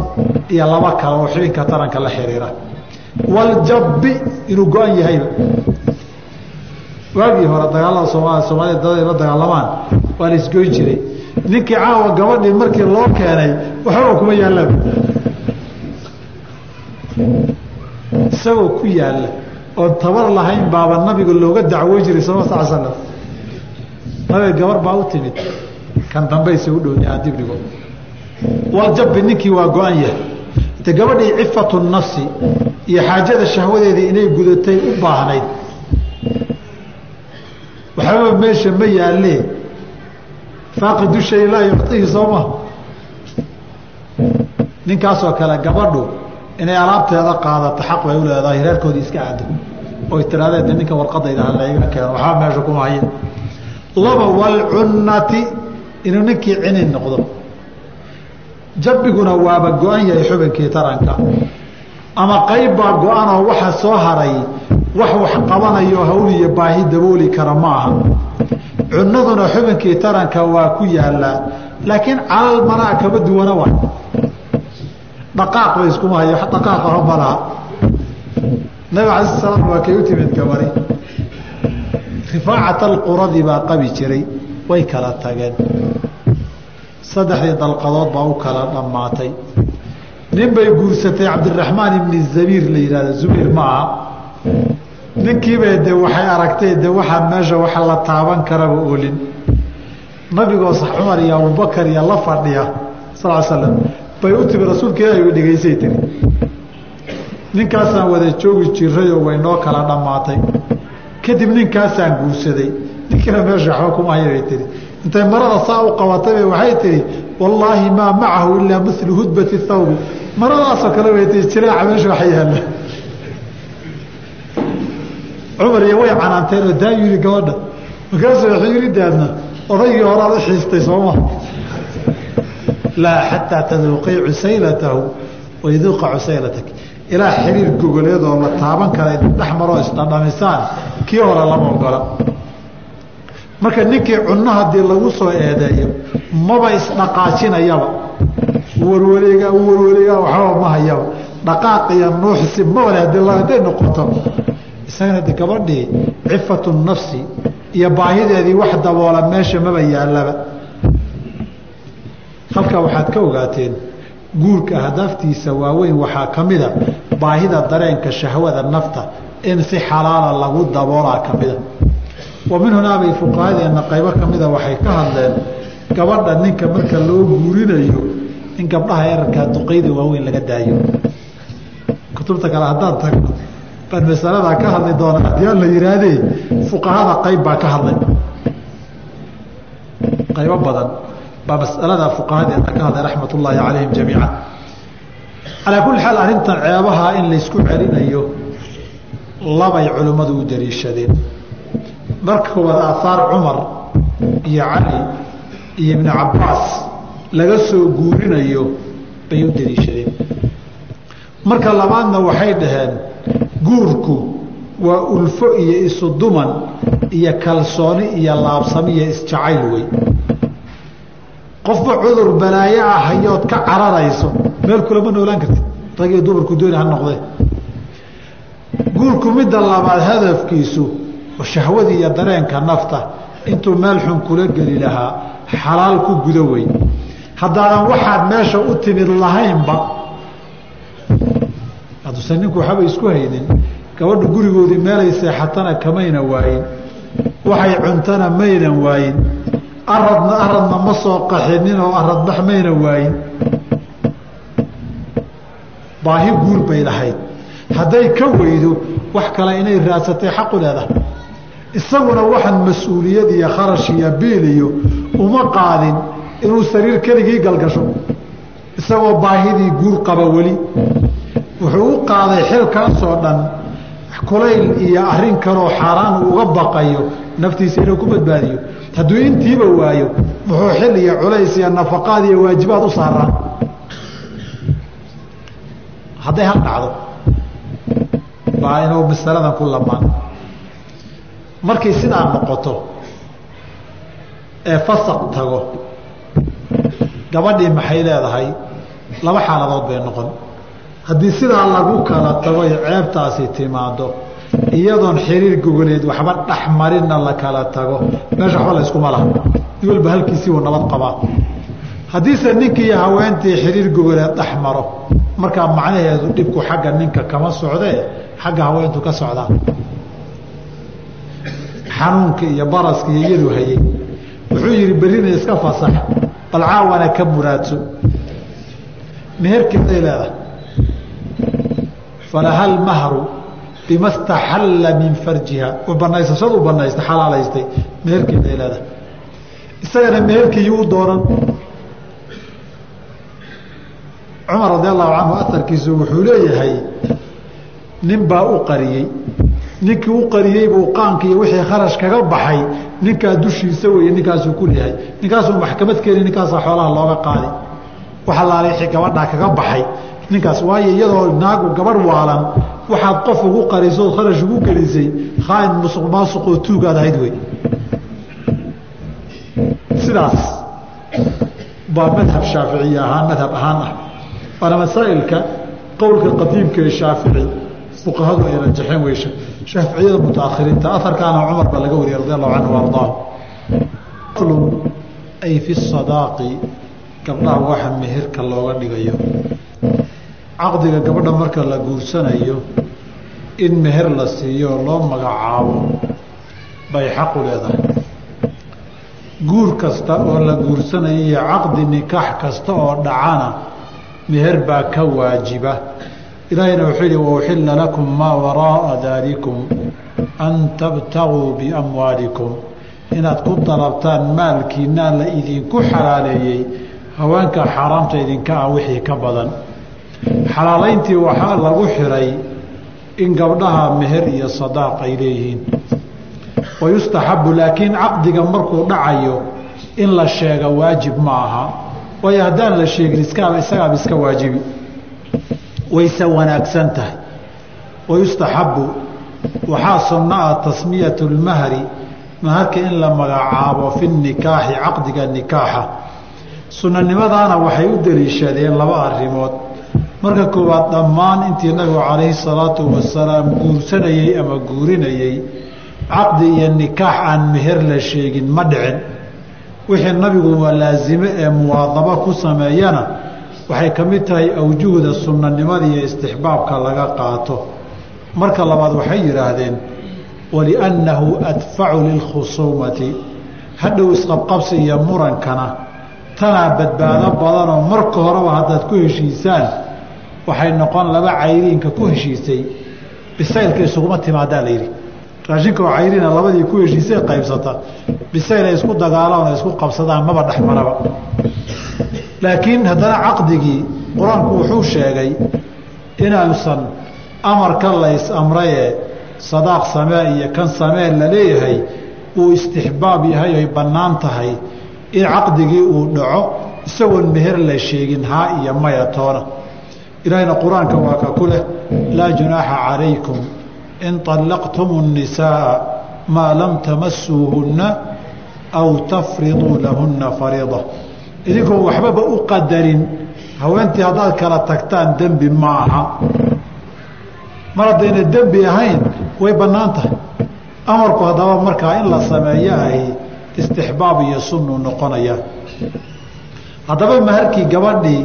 iyo laba kale oo xibinka taranka la xiriira wاljabbi inuu go-an yahayba waagii hore dagaalada soomaalia soomaalida dad la dagaalamaan waa la isgoyn jiray ninkii caawa gabadhii markii loo keenay waxbaba kuma yaallaan isagoo ku yaalla oon tabar lahayn baaba nabiga looga dacwoy jiray sal sal slam nabiga gabar baa u timid. Kan dambayse u dhow aan dibdhigo. Waljabbi ninkii waa go-an yahay. De gabadhii cifatu nafsi iyo xaajada shahwadeedii inay gudatay u baahnayd. Waxbaba meesha ma yaallee faaqidu shay laa yucطihi soo ma. Ninkaasoo kale gabadhu inay alaabteeda qaadato xaq bay u leedahay reerkoodii iska aado. Oy tirahdeen de ninka warqadayda halayga keeno. Waxba meesha kuma haya laba walcunnati inuu ninkii cini noqdo. Jabbiguna waaba go-an yahay xubinkii taranka. Ama qayb baa go-anoo waxa soo haray wax wax qabanayo hawl iyo baahi dabooli kara ma aha. Cunnaduna xubinkii taranka waa ku yaalaa laakiin calal manaa kama duwana waay dhaqaaq iskuma hayo dhaqaaq aho ma laha nabig alai salaam waa kay u timid gabari rifaacat alquradi baa qabi jiray way kala tageen. Saddexdii dalqadood baa u kala dhammaatay. Nin bay guursatay cabdiraxmaan ibni zabiir la yihahdo zubayr ma aha. Ninkiibay de waxay aragtay de waxaa meesha waxa la taaban karaba olin nabigoo cumar iyo abubakar iyo la fadhiya sal slam bay u timi rasuulka ilaahi way dhegaysay tiri ninkaasaan wada joogi jirayoo way noo kala dhammaatay kadib ninkaasaan guursaday. Ninkiina meesha waxba kuma haya bay tihi intay marada saa u qabatayba waxay tihi wallaahi maa macahu ilaa milu hudbati thawbi. Maradaasoo kale bay tii jiraaca meesha wax yaalla. Cumar iyo way canaanteen oo daa yiri gabadha. Markaasu wuxuu yiri daadna odaygii horaad u xiistay sooma laa xataa taduuqii cusaylatahu wayduuqa cusaylatak ilaa xiriir gogoleedoo la taaban kara dhex maroo isdhadhamisaan kii hore lama ogola marka ninkii cunno haddii lagu soo eedeeyo maba isdhaqaajinayaba warwareega warwareega waxba ma hayaba dhaqaaq iyo nuuxsi mabale haddii hadday noqoto isagana de gabadhii cifatu nafsi iyo baahideedii wax daboola meesha maba yaallaba halkaa waxaad ka ogaateen guurka ahdaaftiisa waaweyn waxaa ka mida baahida dareenka shahwada nafta in si xalaala lagu daboolaa ka mida wa min hunaabay fuqahadeenna qaybo ka mida waxay ka hadleen gabadha ninka marka loo guurinayo in gabdhaha erarkaa duqeyda waaweyn laga daayo. Kutubta kale haddaan tagno baan masaladaa ka hadli doona haddii aan la yihaahdee fuqahada qayb baa ka hadlay. Qaybo badan baa masalada fuqahadeena ka hadlay raxmat ullaahi calayhim jamiica. Calaa kulli xaal arrintan ceebaha in laysku celinayo labay culimmadu u daliishadeen marka koowaad aahaar cumar iyo cali iyo ibnu cabbaas laga soo guurinayo bay u daliishadeen marka labaadna waxay dhaheen guurku waa ulfo iyo isuduman iyo kalsooni iyo laabsami iyo isjacayl wey qofba cudur balaayo ah hayood ka cararayso meel kulama noolaan karti rag iyo dumarku dooni ha noqdee guurku midda labaad hadafkiisu shahwadii iyo dareenka nafta intuu meel xun kula geli lahaa xalaal ku gudo wey haddaadan waxaad meesha u timid lahaynba hadduusan ninku waxaba isku haynin gabadha gurigoodii meelay seexatana kamayna waayin waxay cuntana maynan waayin aradna aradna ma soo qaxinin oo aradbax mayna waayin. Baahi guur bay lahayd. Hadday ka weydo wax kale inay raadsatay xaqu leedahay isaguna waxaan mas'uuliyad iyo kharash iyo biil iyo uma qaadin inuu sariir keligii galgasho. Isagoo baahidii guur qaba weli. Wuxuu u qaaday xilkaasoo dhan kulayl iyo arrin kaloo xaaraan uu uga baqayo naftiisa inuu ku badbaadiyo. Hadduu intiiba waayo muxuu xil culays iyo nafaqaad iyo waajibaad u saaraan. Hadday hal dhacdo baa inuu masaladan ku lamaan. Markay sidaa noqoto ee fasaq tago gabadhii maxay leedahay? Laba xaaladood bay noqon haddii sidaa lagu kala tago ee ceebtaasi timaado iyadoon xiriir gogoleed waxba dhexmarinna la kala tago. Meesha waxba la yskuma laha. Nin walba halkiisii uu nabad qabaa. Haddiise ninkii iyo haweentii xiriir gogoleed dhex maro markaa macnaheedu dhibku xagga ninka kama socdee? Xagga haweentu ka socdaa. Xanuunka iyo baraska iyo iyadu hayay. Wuxuu yihi berrina iska fasax bal caawana ka muraadso. Meherkeeday leedahay falaha lmahru bima staxalla min farjiha. Banaysashadu banaystay xalaalaystay meherkeeday leedahay. Isagana meherkiiyu u dooran. Cumar radi allahu canhu aarkiisu wuxuu leeyahay nin baa u qariyey. Ninkii u qariyey buu qaanka iyo wixii kharash kaga baxay. Ninkaa dushiisa weeye ninkaasuu ku leeyahay ninkaasuu maxkamad keeni ninkaasaa xoolaha looga qaadi. Waxa laalixi gabadhaa kaga baxay ninkaas waayo iyadoo naagu gabadh waalan waxaad qof ugu qarisood kharash ugu gelisay khaain musuq maasuqoo tuugaad ahayd wey sidaas baa madhab shaaficiy ahaan madhab ahaan ah. Waana masaa'ilka qowlka qadiimka ee shaafici fuqahadu ay rajaxeen weysha. Shaaficiyada mutaakhiriinta aharkaana cumar baa laga wariyay radi allahu canhu ardaa ay fi sadaaqi gabdhaha waxa meherka looga dhigayo caqdiga gabadha marka la guursanayo in meher la siiyo oo loo magacaabo bay xaqu leedahay. Guur kasta oo la guursanayo iyo caqdi nikaax kasta oo dhacana meher baa ka waajiba. Ilaahayna wuxuu yihi wauxilla lakum maa waraa'a daalikum an tabtaguu biamwaalikum. Inaad ku dalabtaan maalkiinaa la idinku xalaaleeyey haweenka xaaraamta idinka ah wixii ka badan xalaalayntii waxaa lagu xiray in gabdhaha meher iyo sadaaq ay leeyihiin. Wayustaxabu laakiin caqdiga markuu dhacayo in la sheega waajib ma aha. Waayo haddaan la sheegin isagaaba iska waajibi. Wayse wanaagsan tahay. Wayustaxabu waxaa sunno ah tasmiyatu lmahri maharka in la magacaabo fi nikaaxi caqdiga nikaaxa. Sunanimadaana waxay u daliishadeen laba arrimood marka koowaad dhammaan intii nabigu calayhi salaatu wasalaam guursanayey ama guurinayey caqdi iyo nikaax aan meher la sheegin ma dhicin. Wixii nabigu laasime ee muwaadabo ku sameeyana waxay ka mid tahay awjuhda sunnanimada iyo istixbaabka laga qaato. Marka labaad waxay yidhaahdeen waliannahu adfacu lilkhusuumati. Hadhow isqabqabsi iyo murankana. Tanaa badbaado badanoo marka horeba haddaad ku heshiisaan waxay noqon laba cayriinka ku heshiisay. Bisaylka isuguma timaadaa la yidhi. Raashinka oo cayrina labadii ku heshiisay qaybsata bisayl ay isku dagaalaan isku qabsadaan maba dhexmaraba laakiin haddana caqdigii qur'aanku wuxuu sheegay inuusan amarka lays amraye sadaaq samee iyo kan samee la leeyahay uu istixbaab yahay ay bannaan tahay in caqdigii uu dhaco isagoon meher la sheegin haa iyo maya toona ilaahayna qur-aanka waa ka ku leh laa junaaxa calaykum in طallaqtum الnisaaa maa lam tamasuuhunna aw tafriduu lahunna fariida idinkoon waxbaba u qadarin haweentii haddaad kala tagtaan dembi ma aha mar haddayna dembi ahayn way bannaan tahay amarku haddaba markaa in la sameeyo ahi istixbaab iyo sunnu noqonaya haddaba maharkii gabadhii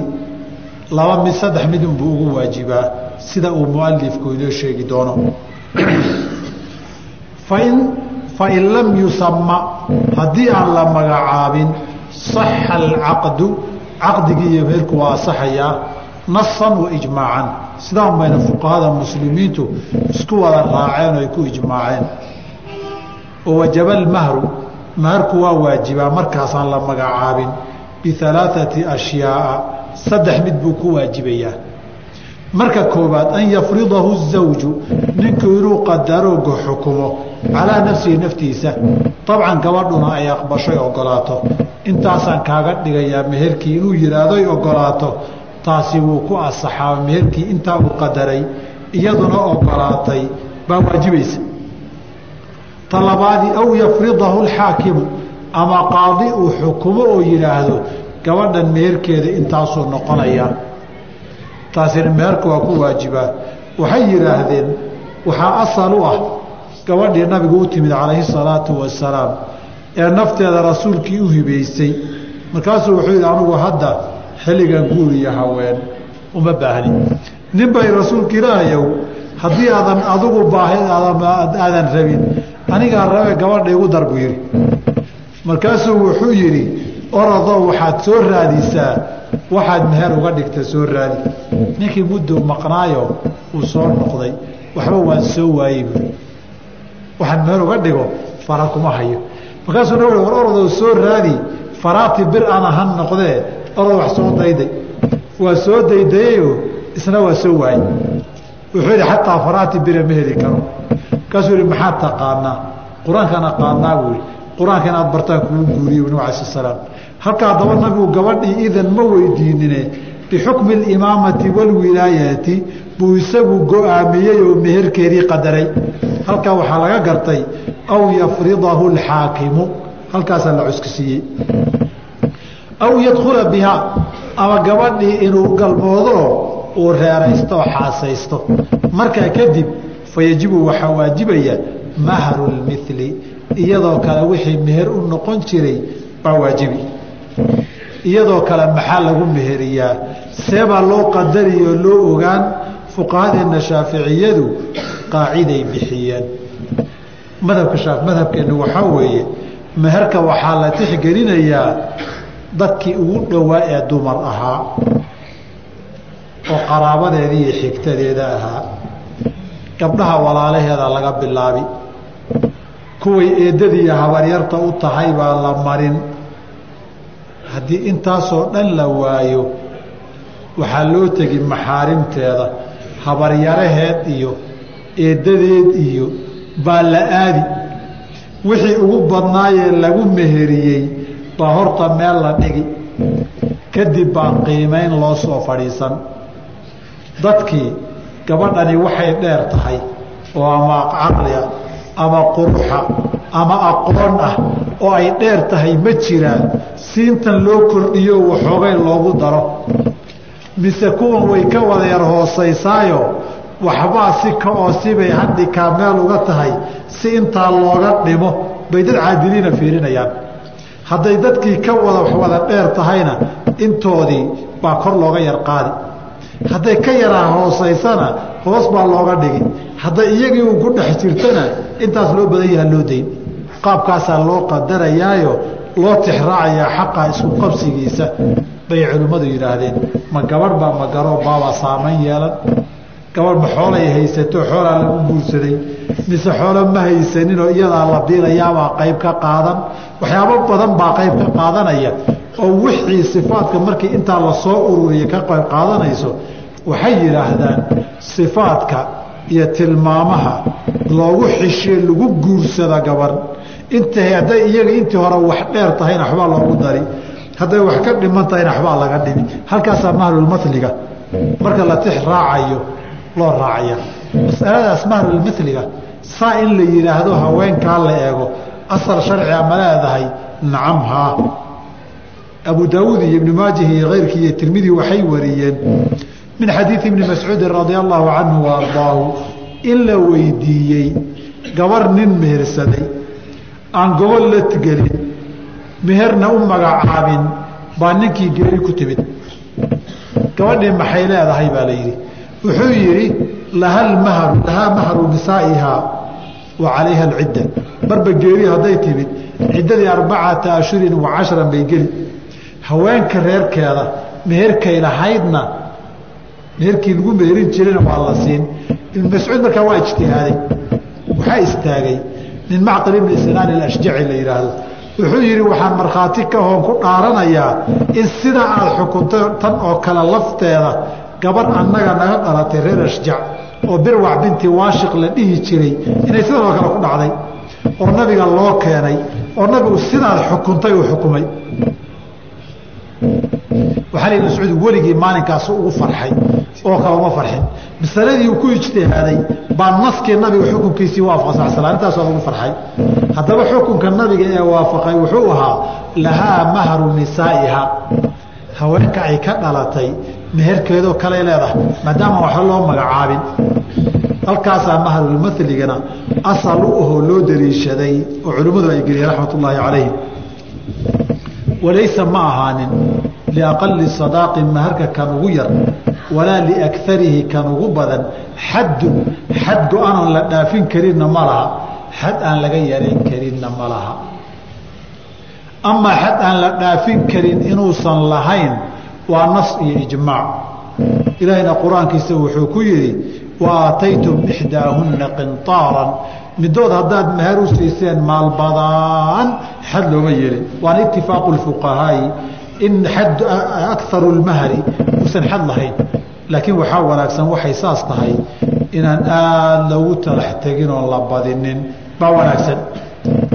laba mid saddex mid unbuu ugu waajibaa sida uu mualifku inoo sheegi doono. Fain fain lam yusama haddii aan la magacaabin saxa alcaqdu caqdigii iyo meherku waa asaxayaa nasan wa ijmaacan. Sidaan bayna fuqahada muslimiintu isku wada raaceen oo ku ijmaaceen. Wajaba almahru maharku waa waajibaa markaasaan la magacaabin bialaaثati ashyaaa saddex mid buu ku waajibayaa. Marka koowaad an yafridahu اzawju ninku inuu qadarooga xukumo calaa nafsihi naftiisa. Abcan gabadhuna ay aqbashay ogolaato. Intaasaan kaaga dhigayaa meherkii inuu yihahdoy ogolaato. Taasi wuu ku asaxaa meherkii intaa uu qadaray iyaduna ogolaatay. Baa waajibaysa. Talabaadi aw yafridahu alxaakimu ama qaadi uu xukumo oo yidhaahdo gabadhan meherkeeda intaasuu noqonayaa taasina meherka waa ku waajibaa waxay yidhaahdeen waxaa asal u ah gabadhii nabigu u timid calayhi salaatu wasalaam ee nafteeda rasuulkii u hibaysay markaasuu wuxuu yidhi anugu hadda xilligan guuriya haween uma baahni. Nin bay rasuulka ilaahayow haddii aadan adigu baahi aadan rabin anigaa rabe gabadha igu dar buu yidhi. Markaasuu wuxuu yidhi orodoo waxaad soo raadisaa waxaad meher uga dhigta soo raadi. Ninkii mudduu maqnaayo uu soo noqday waxba waan soo waayey buui waxaan meher uga dhigo fara kuma hayo. Markaasuu na war orodoo soo raadi faraati bir ana han noqdee orod wax soo dayday. Waa soo daydayeyo isna waa soo waayey wuxuu yidhi xataa faraati bira ma heli karo. Markaasuu yihi maxaad taqaanaa? Qur'aankaan aqaanaa buu yihi qur'aanka inaad bartaan kugu guuriye nab ala halkaa daba nabigu gabadhii idan ma weydiinine bixukmi alimaamati walwilaayati buu isagu go'aamiyey oo meherkeedii qadaray. Halkaa waxaa laga gartay aw yafridahu alxaakimu. Halkaasaa la cuskisiiyey aw yadkhula bihaa ama gabadhii inuu galmoodo uu reeraysto oo xaasaysto. Markaa kadib fa yajibu waxaa waajibaya mahru lmili iyadoo kale wixii meher u noqon jiray baa waajibi iyadoo kale maxaa lagu meheriyaa? Seebaa loo qadariyo oo loo ogaan. Fuqahadeenna shaaficiyadu qaaciday bixiyeen. Madhabkeennu waxaa weeye meherka waxaa la tixgelinayaa dadkii ugu dhowaa ee dumar ahaa oo qaraabadeedii iyo xigtadeeda ahaa. Gabdhaha walaalaheeda laga bilaabi. Kuway eeddadiiyo habaryarta u tahay baa la marin haddii intaasoo dhan la waayo waxaa loo tegi maxaarimteeda habaryaraheed iyo eeddadeed iyo baa la aadi wixii ugu badnaayee lagu meheriyey baa horta meel la dhigi. Kadib baa qiimayn loo soo fadhiisan. Dadkii gabadhani waxay dheer tahay oo ama caqliga ama quruxa ama aqoon ah oo ay dheer tahay ma jiraan siintan loo kordhiyo waxoogay loogu daro. Mise kuwan way ka wadeer hoosaysaayo waxbaa si ka oo sibay hadhikaa meel uga tahay si intaa looga dhimo bay dad caadiliina fiirinayaan. Hadday dadkii ka wada wada dheer tahayna intoodii baa kor looga yar qaadi. Hadday ka yaraa hoosaysana hoos baa looga dhigi hadday iyagii uu ku dhex jirtana intaas loo badan yaha loo dayn. Qaabkaasaa loo qadarayaayo loo tixraacayaa xaqa isku qabsigiisa. Bay culimmadu yidhaahdeen ma gabadh baa ma garoo baabaa saamayn yeelan. Gabadh ma xoolay haysato xoolaa lagu guursaday. Mise xoolo ma haysaninoo iyadaa la biilayaabaa qayb ka qaadan. Waxyaabo badan baa qayb ka qaadanaya. Oo wixii sifaadka markii intaa la soo ururiya ka qayb qaadanayso waxay yidhaahdaan sifaadka iyo tilmaamaha loogu xishiye lagu guursada gabadh inta hadday iyaga intii hore wax dheer tahayna waxbaa loogu dari. Hadday wax ka dhiman tahayna waxbaa laga dhimi. Halkaasaa mahlulmatliga marka la tix raacayo loo raacaya masaladaas mahlulmiliga saa in la yidhaahdo haweenkaa la eego asal sharciga ma leedahay nacam haa abu daawuud iyo ibnu maajah iyo keyrkii iyo tirmidi waxay wariyeen min xadiidi ibni mascuudin radia allahu canhu wa in la weydiiyey gabar nin mehersaday aan gobol la gelin meherna u magacaabin baa ninkii geeri ku timid. Gabadhii maxay leedahay baa la yidhi wuxuu yidhi laha mahru lahaa mahru nisaa'ihaa wa calayha alcidda. Marba geeri hadday timid ciddadii arbacata ashhurin wa cashran bay geli haweenka reerkeeda meherkay lahaydna meherkii lagu meherin jirayna waa la siin. Ibnu mascuud markaa waa ijtihaaday waxaa istaagay nin macqil ibni sinaan ilashjaci la yidhaahdo wuxuu yidhi waxaan markhaati ka hoon ku dhaaranayaa in sida aada xukuntay tan oo kale lafteeda gabadh annaga naga dhalatay reer ashjac oo birwac binti waashiq la dhihi jiray inay sidanoo kale ku dhacday oo nabiga loo keenay oo nabigu sidaad xukuntay uu xukumay. Waxaa la mascuud weligii maalinkaas ugu farxay oo kale uma farxin. Masaladii uu ku ijtihaaday baa naskii nabiga xukunkiisii waafaqay sal intaas waa ugu farxay. Haddaba xukunka nabiga ee waafaqay wuxuu ahaa lahaa mahru nisaa'iha. Haweenka ay ka dhalatay meherkeedoo kale leedahay maadaama waxba loo magacaabin. Halkaasaa mahrulmaligana asal u ahoo loo daliishaday oo culimmadu ay geliyeen raxmat ullaahi calayhim walaysa ma ahaanin liaqali sadaaqi maharka kan ugu yar walaa liakarihi kan ugu badan xaddun xad go'aanan la dhaafin karinna ma laha xad aan laga yarayn karinna ma laha. Amaa xad aan la dhaafin karin inuusan lahayn waa nas iyo ijmaac. Ilaahayna qur'aankiisa wuxuu ku yidhi wa aataytum ixdaahunna qintaaran. Midood haddaad mahar u siiseen maalbadaan xad looma yeelin waana itifaaqu fuqahaai. In xad akaru lmahri uusan xad lahayn. Laakiin waxaa wanaagsan waxay saas tahay inaan aada loogu talax tegin oon la badinin. Baa wanaagsan.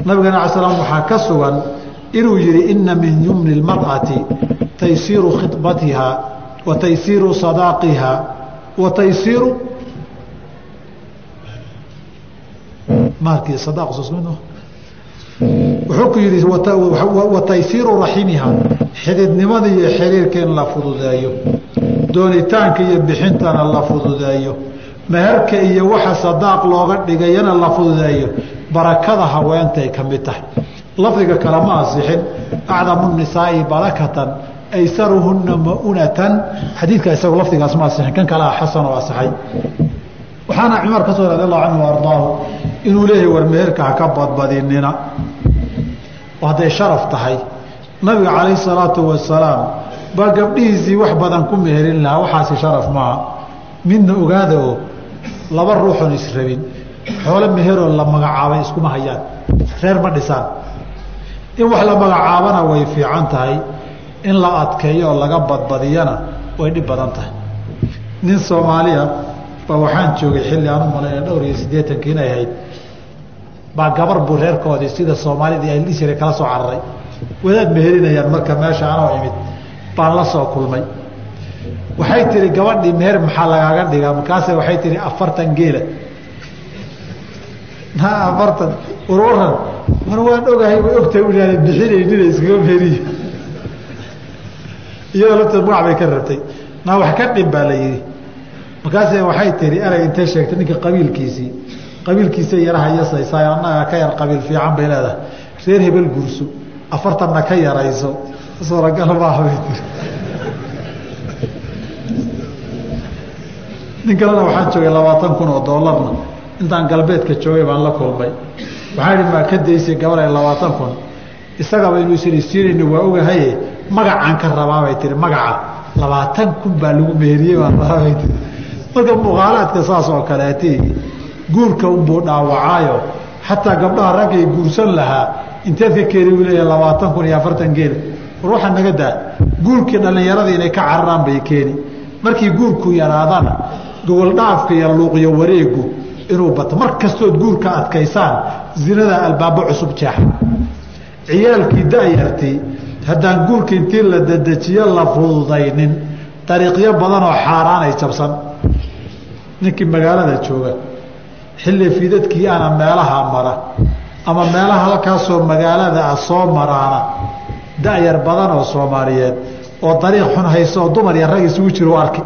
Nabigana ala slam waxaa ka sugan inuu yihi ina min yumni اlmarأati taysiiru khibatiha wa taysiiru sadaaqiha wa taysiiru maalkii wuxuu ku yihi wa taysiiru raximiha. Xididnimada iyo xiriirka in la fududeeyo doonitaanka iyo bixintana la fududeeyo meherka iyo waxa sadaaq looga dhigayana la fududeeyo barakada haweentay ka mid tahay. Lafdiga kale ma asixin. Acdamu nisaa'i barakatan aysaruhuna maunatan. Xadiidka isagu lafdigaas ma asixin. Kan kalea xasan oo asaxay waxaana cumar ka soo radi allahu canhu ardaahu inuu leeyahay war meherka haka badbadinina hadday sharaf tahay. Nabiga calayhi salaatu wasalaam baa gabdhihiisii wax badan ku meherin lahaa waxaasi sharaf maaha. Midna ogaada oo laba ruuxoon israbin. Xoolo meheroo la magacaabay iskuma hayaan. Reer ma dhisaan. In wax la magacaabana way fiican tahay. In la adkeeyo oo laga badbadiyana way dhib badan tahay. Nin soomaaliya baa waxaan joogay xilli aan u malayna dhowr iyo siddeetankii inay ahayd baa gabar buu reerkoodii sida soomaalidii ay dhisire kala soo cararay wadaad meherinayaan marka meesha anoo imid. Baan la soo kulmay. Waxay tihi gabadhii meher maxaa lagaaga dhigaa? Markaase waxay tihi afartan geela. Afartan. Warwaran mar waan ogahay way ogtahay unaada bixinaynina iskaga meheriye iyadoo lafteed magac bay ka rabtay naa wax ka dhib baa la yidhi. Markaase waxay tihi erey intay sheegtay ninka qabiilkiisii qabiilkiisa yaraha yasaysaa annaga ka yar qabiil fiican bay leedahay. Reer hebel gurso afartanna ka yarayso suuragal maaha bay tii nin kalena waxaan joogay labaatan kun oo doolarna intaan galbeedka joogay baan la kulmay waxaa ihi maa ka daysay gabar ay labaatan kun? Isagaba inuu isirisiinayno waa ogahaye magacaan ka rabaabay tihi magaca. Labaatan kun baa lagu meheriyey baan rabaabay tii marka muuqaalaadka saas oo kaleeti guurka unbuu dhaawacaayo. Xataa gabdhaha raggay guursan lahaa. Inteed ka keeni u leeyahay labaatan kun iyo afartan geela war waxaa naga daa guurkii dhallinyaradii inay ka cararaan bay keeni. Markii guurku yaraadana gogoldhaafka iyo luuqyo wareegu inuu bato. Mar kastood guurka adkaysaan zinada albaabo cusub jeexa ciyaalkii da'yartii haddaan guurka intii la dadejiyo la fududaynin dariiqyo badan oo xaaraanay jabsan. Ninkii magaalada jooga xilli fidadkii ana meelaha mara ama meelaha halkaasoo magaalada ah soo maraana da'yar badan oo soomaaliyeed oo dariiq xun hayso oo dumar iyo rag isugu jiro arki.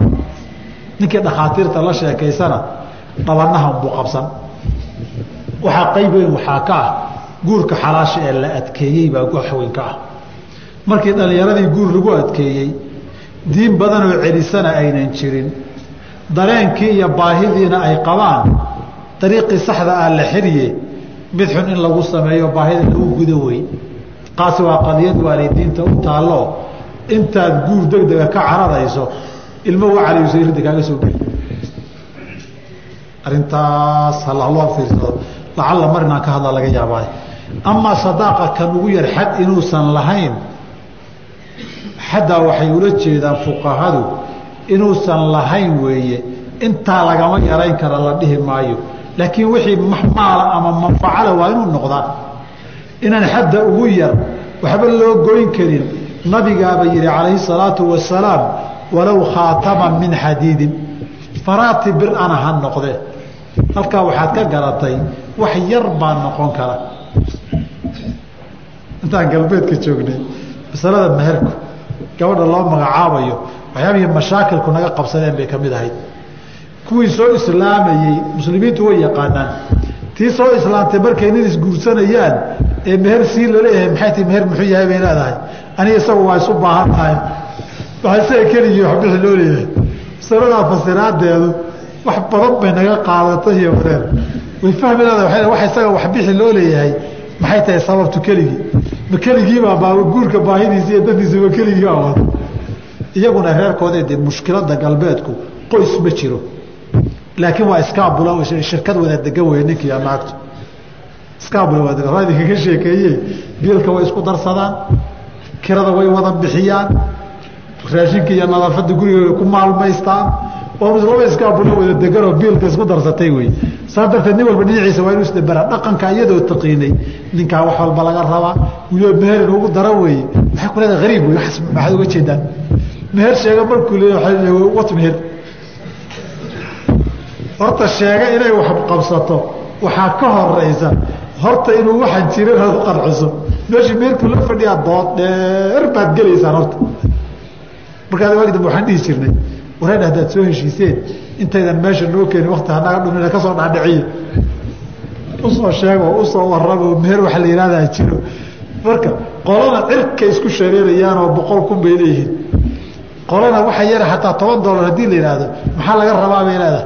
Ninkii dhakhaatiirta la sheekaysana dhabanahan buu qabsan. Waxaa qayb weyn waxaa ka ah guurka xalaasha ee la adkeeyey baa wax weyn ka ah. Markii dhallinyaradii guur lagu adkeeyey diin badanoo celisana aynan jirin dareenkii iyo baahidiina ay qabaan dariiqii saxda ah la xiriye mid xun in lagu sameeyo baahida lagu gudo wey qaasi waa qadiyad waalidiinta u taallo intaad guur degdega ka cararayso ilmo wacaliusa irida kaaga soo geli arrintaas haloo fiirsado lacalla mar inaan ka hadla laga yaabaayo amaa sadaaqa kan ugu yar xad inuusan lahayn xaddaa waxay ula jeedaan fuqahadu inuusan lahayn weeye intaa lagama laakiin wixii maala ama manfacala waa inuu noqdaa. Inaan xadda ugu yar waxba loo goyn karin nabigaaba yihi calayhi salaatu wasalaam walow khaatama min xadiidin faraati bir ana ha noqdee halkaa waxaad ka garatay wax yar baa noqon kara. Intaan galbeedka joognay masalada meherku gabadha loo magacaabayo waxyaabihii mashaakilku naga qabsadeen bay ka mid ahayd kuwii soo islaamayey muslimiintu way yaqaanaan. Tii soo islaamtay markay nin isguursanayaan ee meher sii la leeyahay maxay tii meher muxuu yahay bay leedahay. Aniga isagu waa isu baahan tahay. Waxa isaga keligii wax bixi loo leeyahay. Masaladaa fasiraadeedu wax badan bay naga qaadatay iyo wareer way fahmi leedahay wax isaga wax bixi loo leeyahay. Maxay tahay sababtu keligii? Ma keligiibaa baa guurka baahidiisa iyo dantiisa ma keligii baa wada iyaguna reerkoodee dee mushkilada galbeedku qoys ma jiro laakiin waa iskaabula shirkad wada degan wey ninkiiyo naagtu iskaabula waa degan raa idinkaga sheekeeye biilka way isku darsadaan kirada way wada bixiyaan raashinka iyo nadaafadda guriga way ku maalmaystaan. Laba iskaabula wada deganoo biilka isku darsatay wey saa darteed nin walba dhinaciisa waa inuu isdabara dhaqanka iyadoo taqiinay. Ninkaa wax walba laga rabaa wiliba meherin ugu dara weeye. Maxay ku leedahay hariib wey maxaad uga jeedaan. Meher sheega markuu leeya wat meher horta sheega inay wax qabsato. Waxaa ka horeysa horta inuu waxaan jirin aad ku qanciso meeshii meerkuu la fadhiyaa dood dheer baad gelaysaan horta. Markaas waagi waxaan dhihi jirnay wareedh haddaad soo heshiiseen intaydan meesha noo keenin wakti hanaga dhumina ka soo dhaadhiciya u soo sheego u soo waramo meher waxa la yihahdaa jiro. Marka qolana cirka isku shareerayaan oo boqol kun bay leeyihiin. Qolana waxa yara hataa toban dollar haddii la yidhaahdo maxaa laga rabaa bay leedahay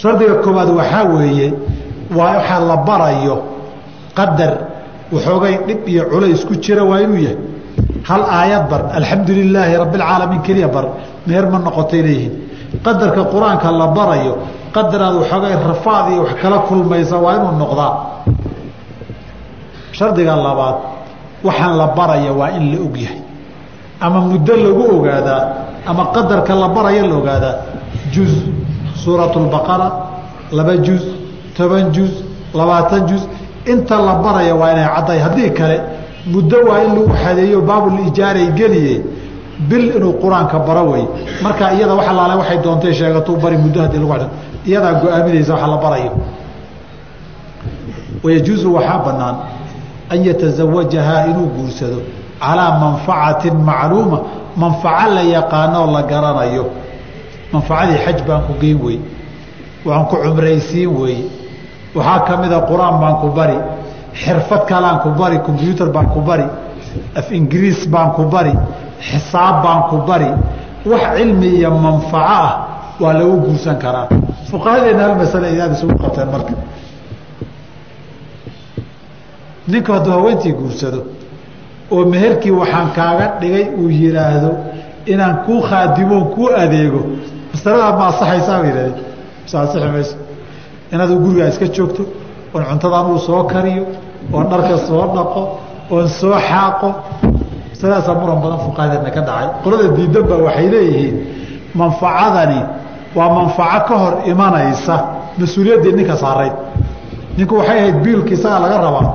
shardiga koowaad waxaa weeye waxaa la barayo qadar waxoogay dhib iyo culays ku jira waa inuu yahay hal aayad bar alxamdu lilaahi rabbi alcaalamiin keliya bar meher ma noqotay leeyihiin. Qadarka qur'aanka la barayo qadaraad waxoogay rafaad iyo wax kala kulmaysa waa inuu noqdaa. Shardiga labaad waxaan la baraya waa in la og yahay. Ama muddo lagu ogaadaa ama qadarka la baraya la ogaadaa juz suurat lbaqara laba juz toban juz labaatan juz inta la baraya waa inay cadday. Haddii kale muddo waa in lagu xadeeyo baabulijaaray geliye bil inuu qur'aanka baro wey marka iyada wax alaale waxay doontay sheegatuu bari muddo haddii lagu iyadaa go'aaminaysa waxa la barayo. Wayajuusu waxaa bannaan an yatazawajahaa inuu guursado calaa manfacatin macluuma. Manfaco la yaqaanoo la garanayo manfacadii xaj baan ku geyn wey waan ku cumraysiin weeye waxaa ka mida qur'aan baan ku bari xirfad kalaan ku bari combyuutar baan ku bari af ingiriis baan ku bari xisaab baan ku bari wax cilmi iyo manfaco ah waa lagu guursan karaa. Fuqahadeena hal masale ayaad isugu qabteen marka. Ninku hadduu haweentii guursado oo meherkii waxaan kaaga dhigay uu yidhaahdo inaan kuu khaadimoon kuu adeego masaladaa ma asaxaysaa ba yidhahdeen mase asixi mayso inaad gurigaa iska joogto oon cuntadan uu soo kariyo oon dharka soo dhaqo oon soo xaaqo. Masaladaasaa muran badan fuqahadeedna ka dhacay. Qolada diidan baa waxay leeyihiin manfacadani waa manfaco ka hor imanaysa. Mas'uuliyaddii ninka saarayd ninku waxay ahayd biilka isagaa laga rabaa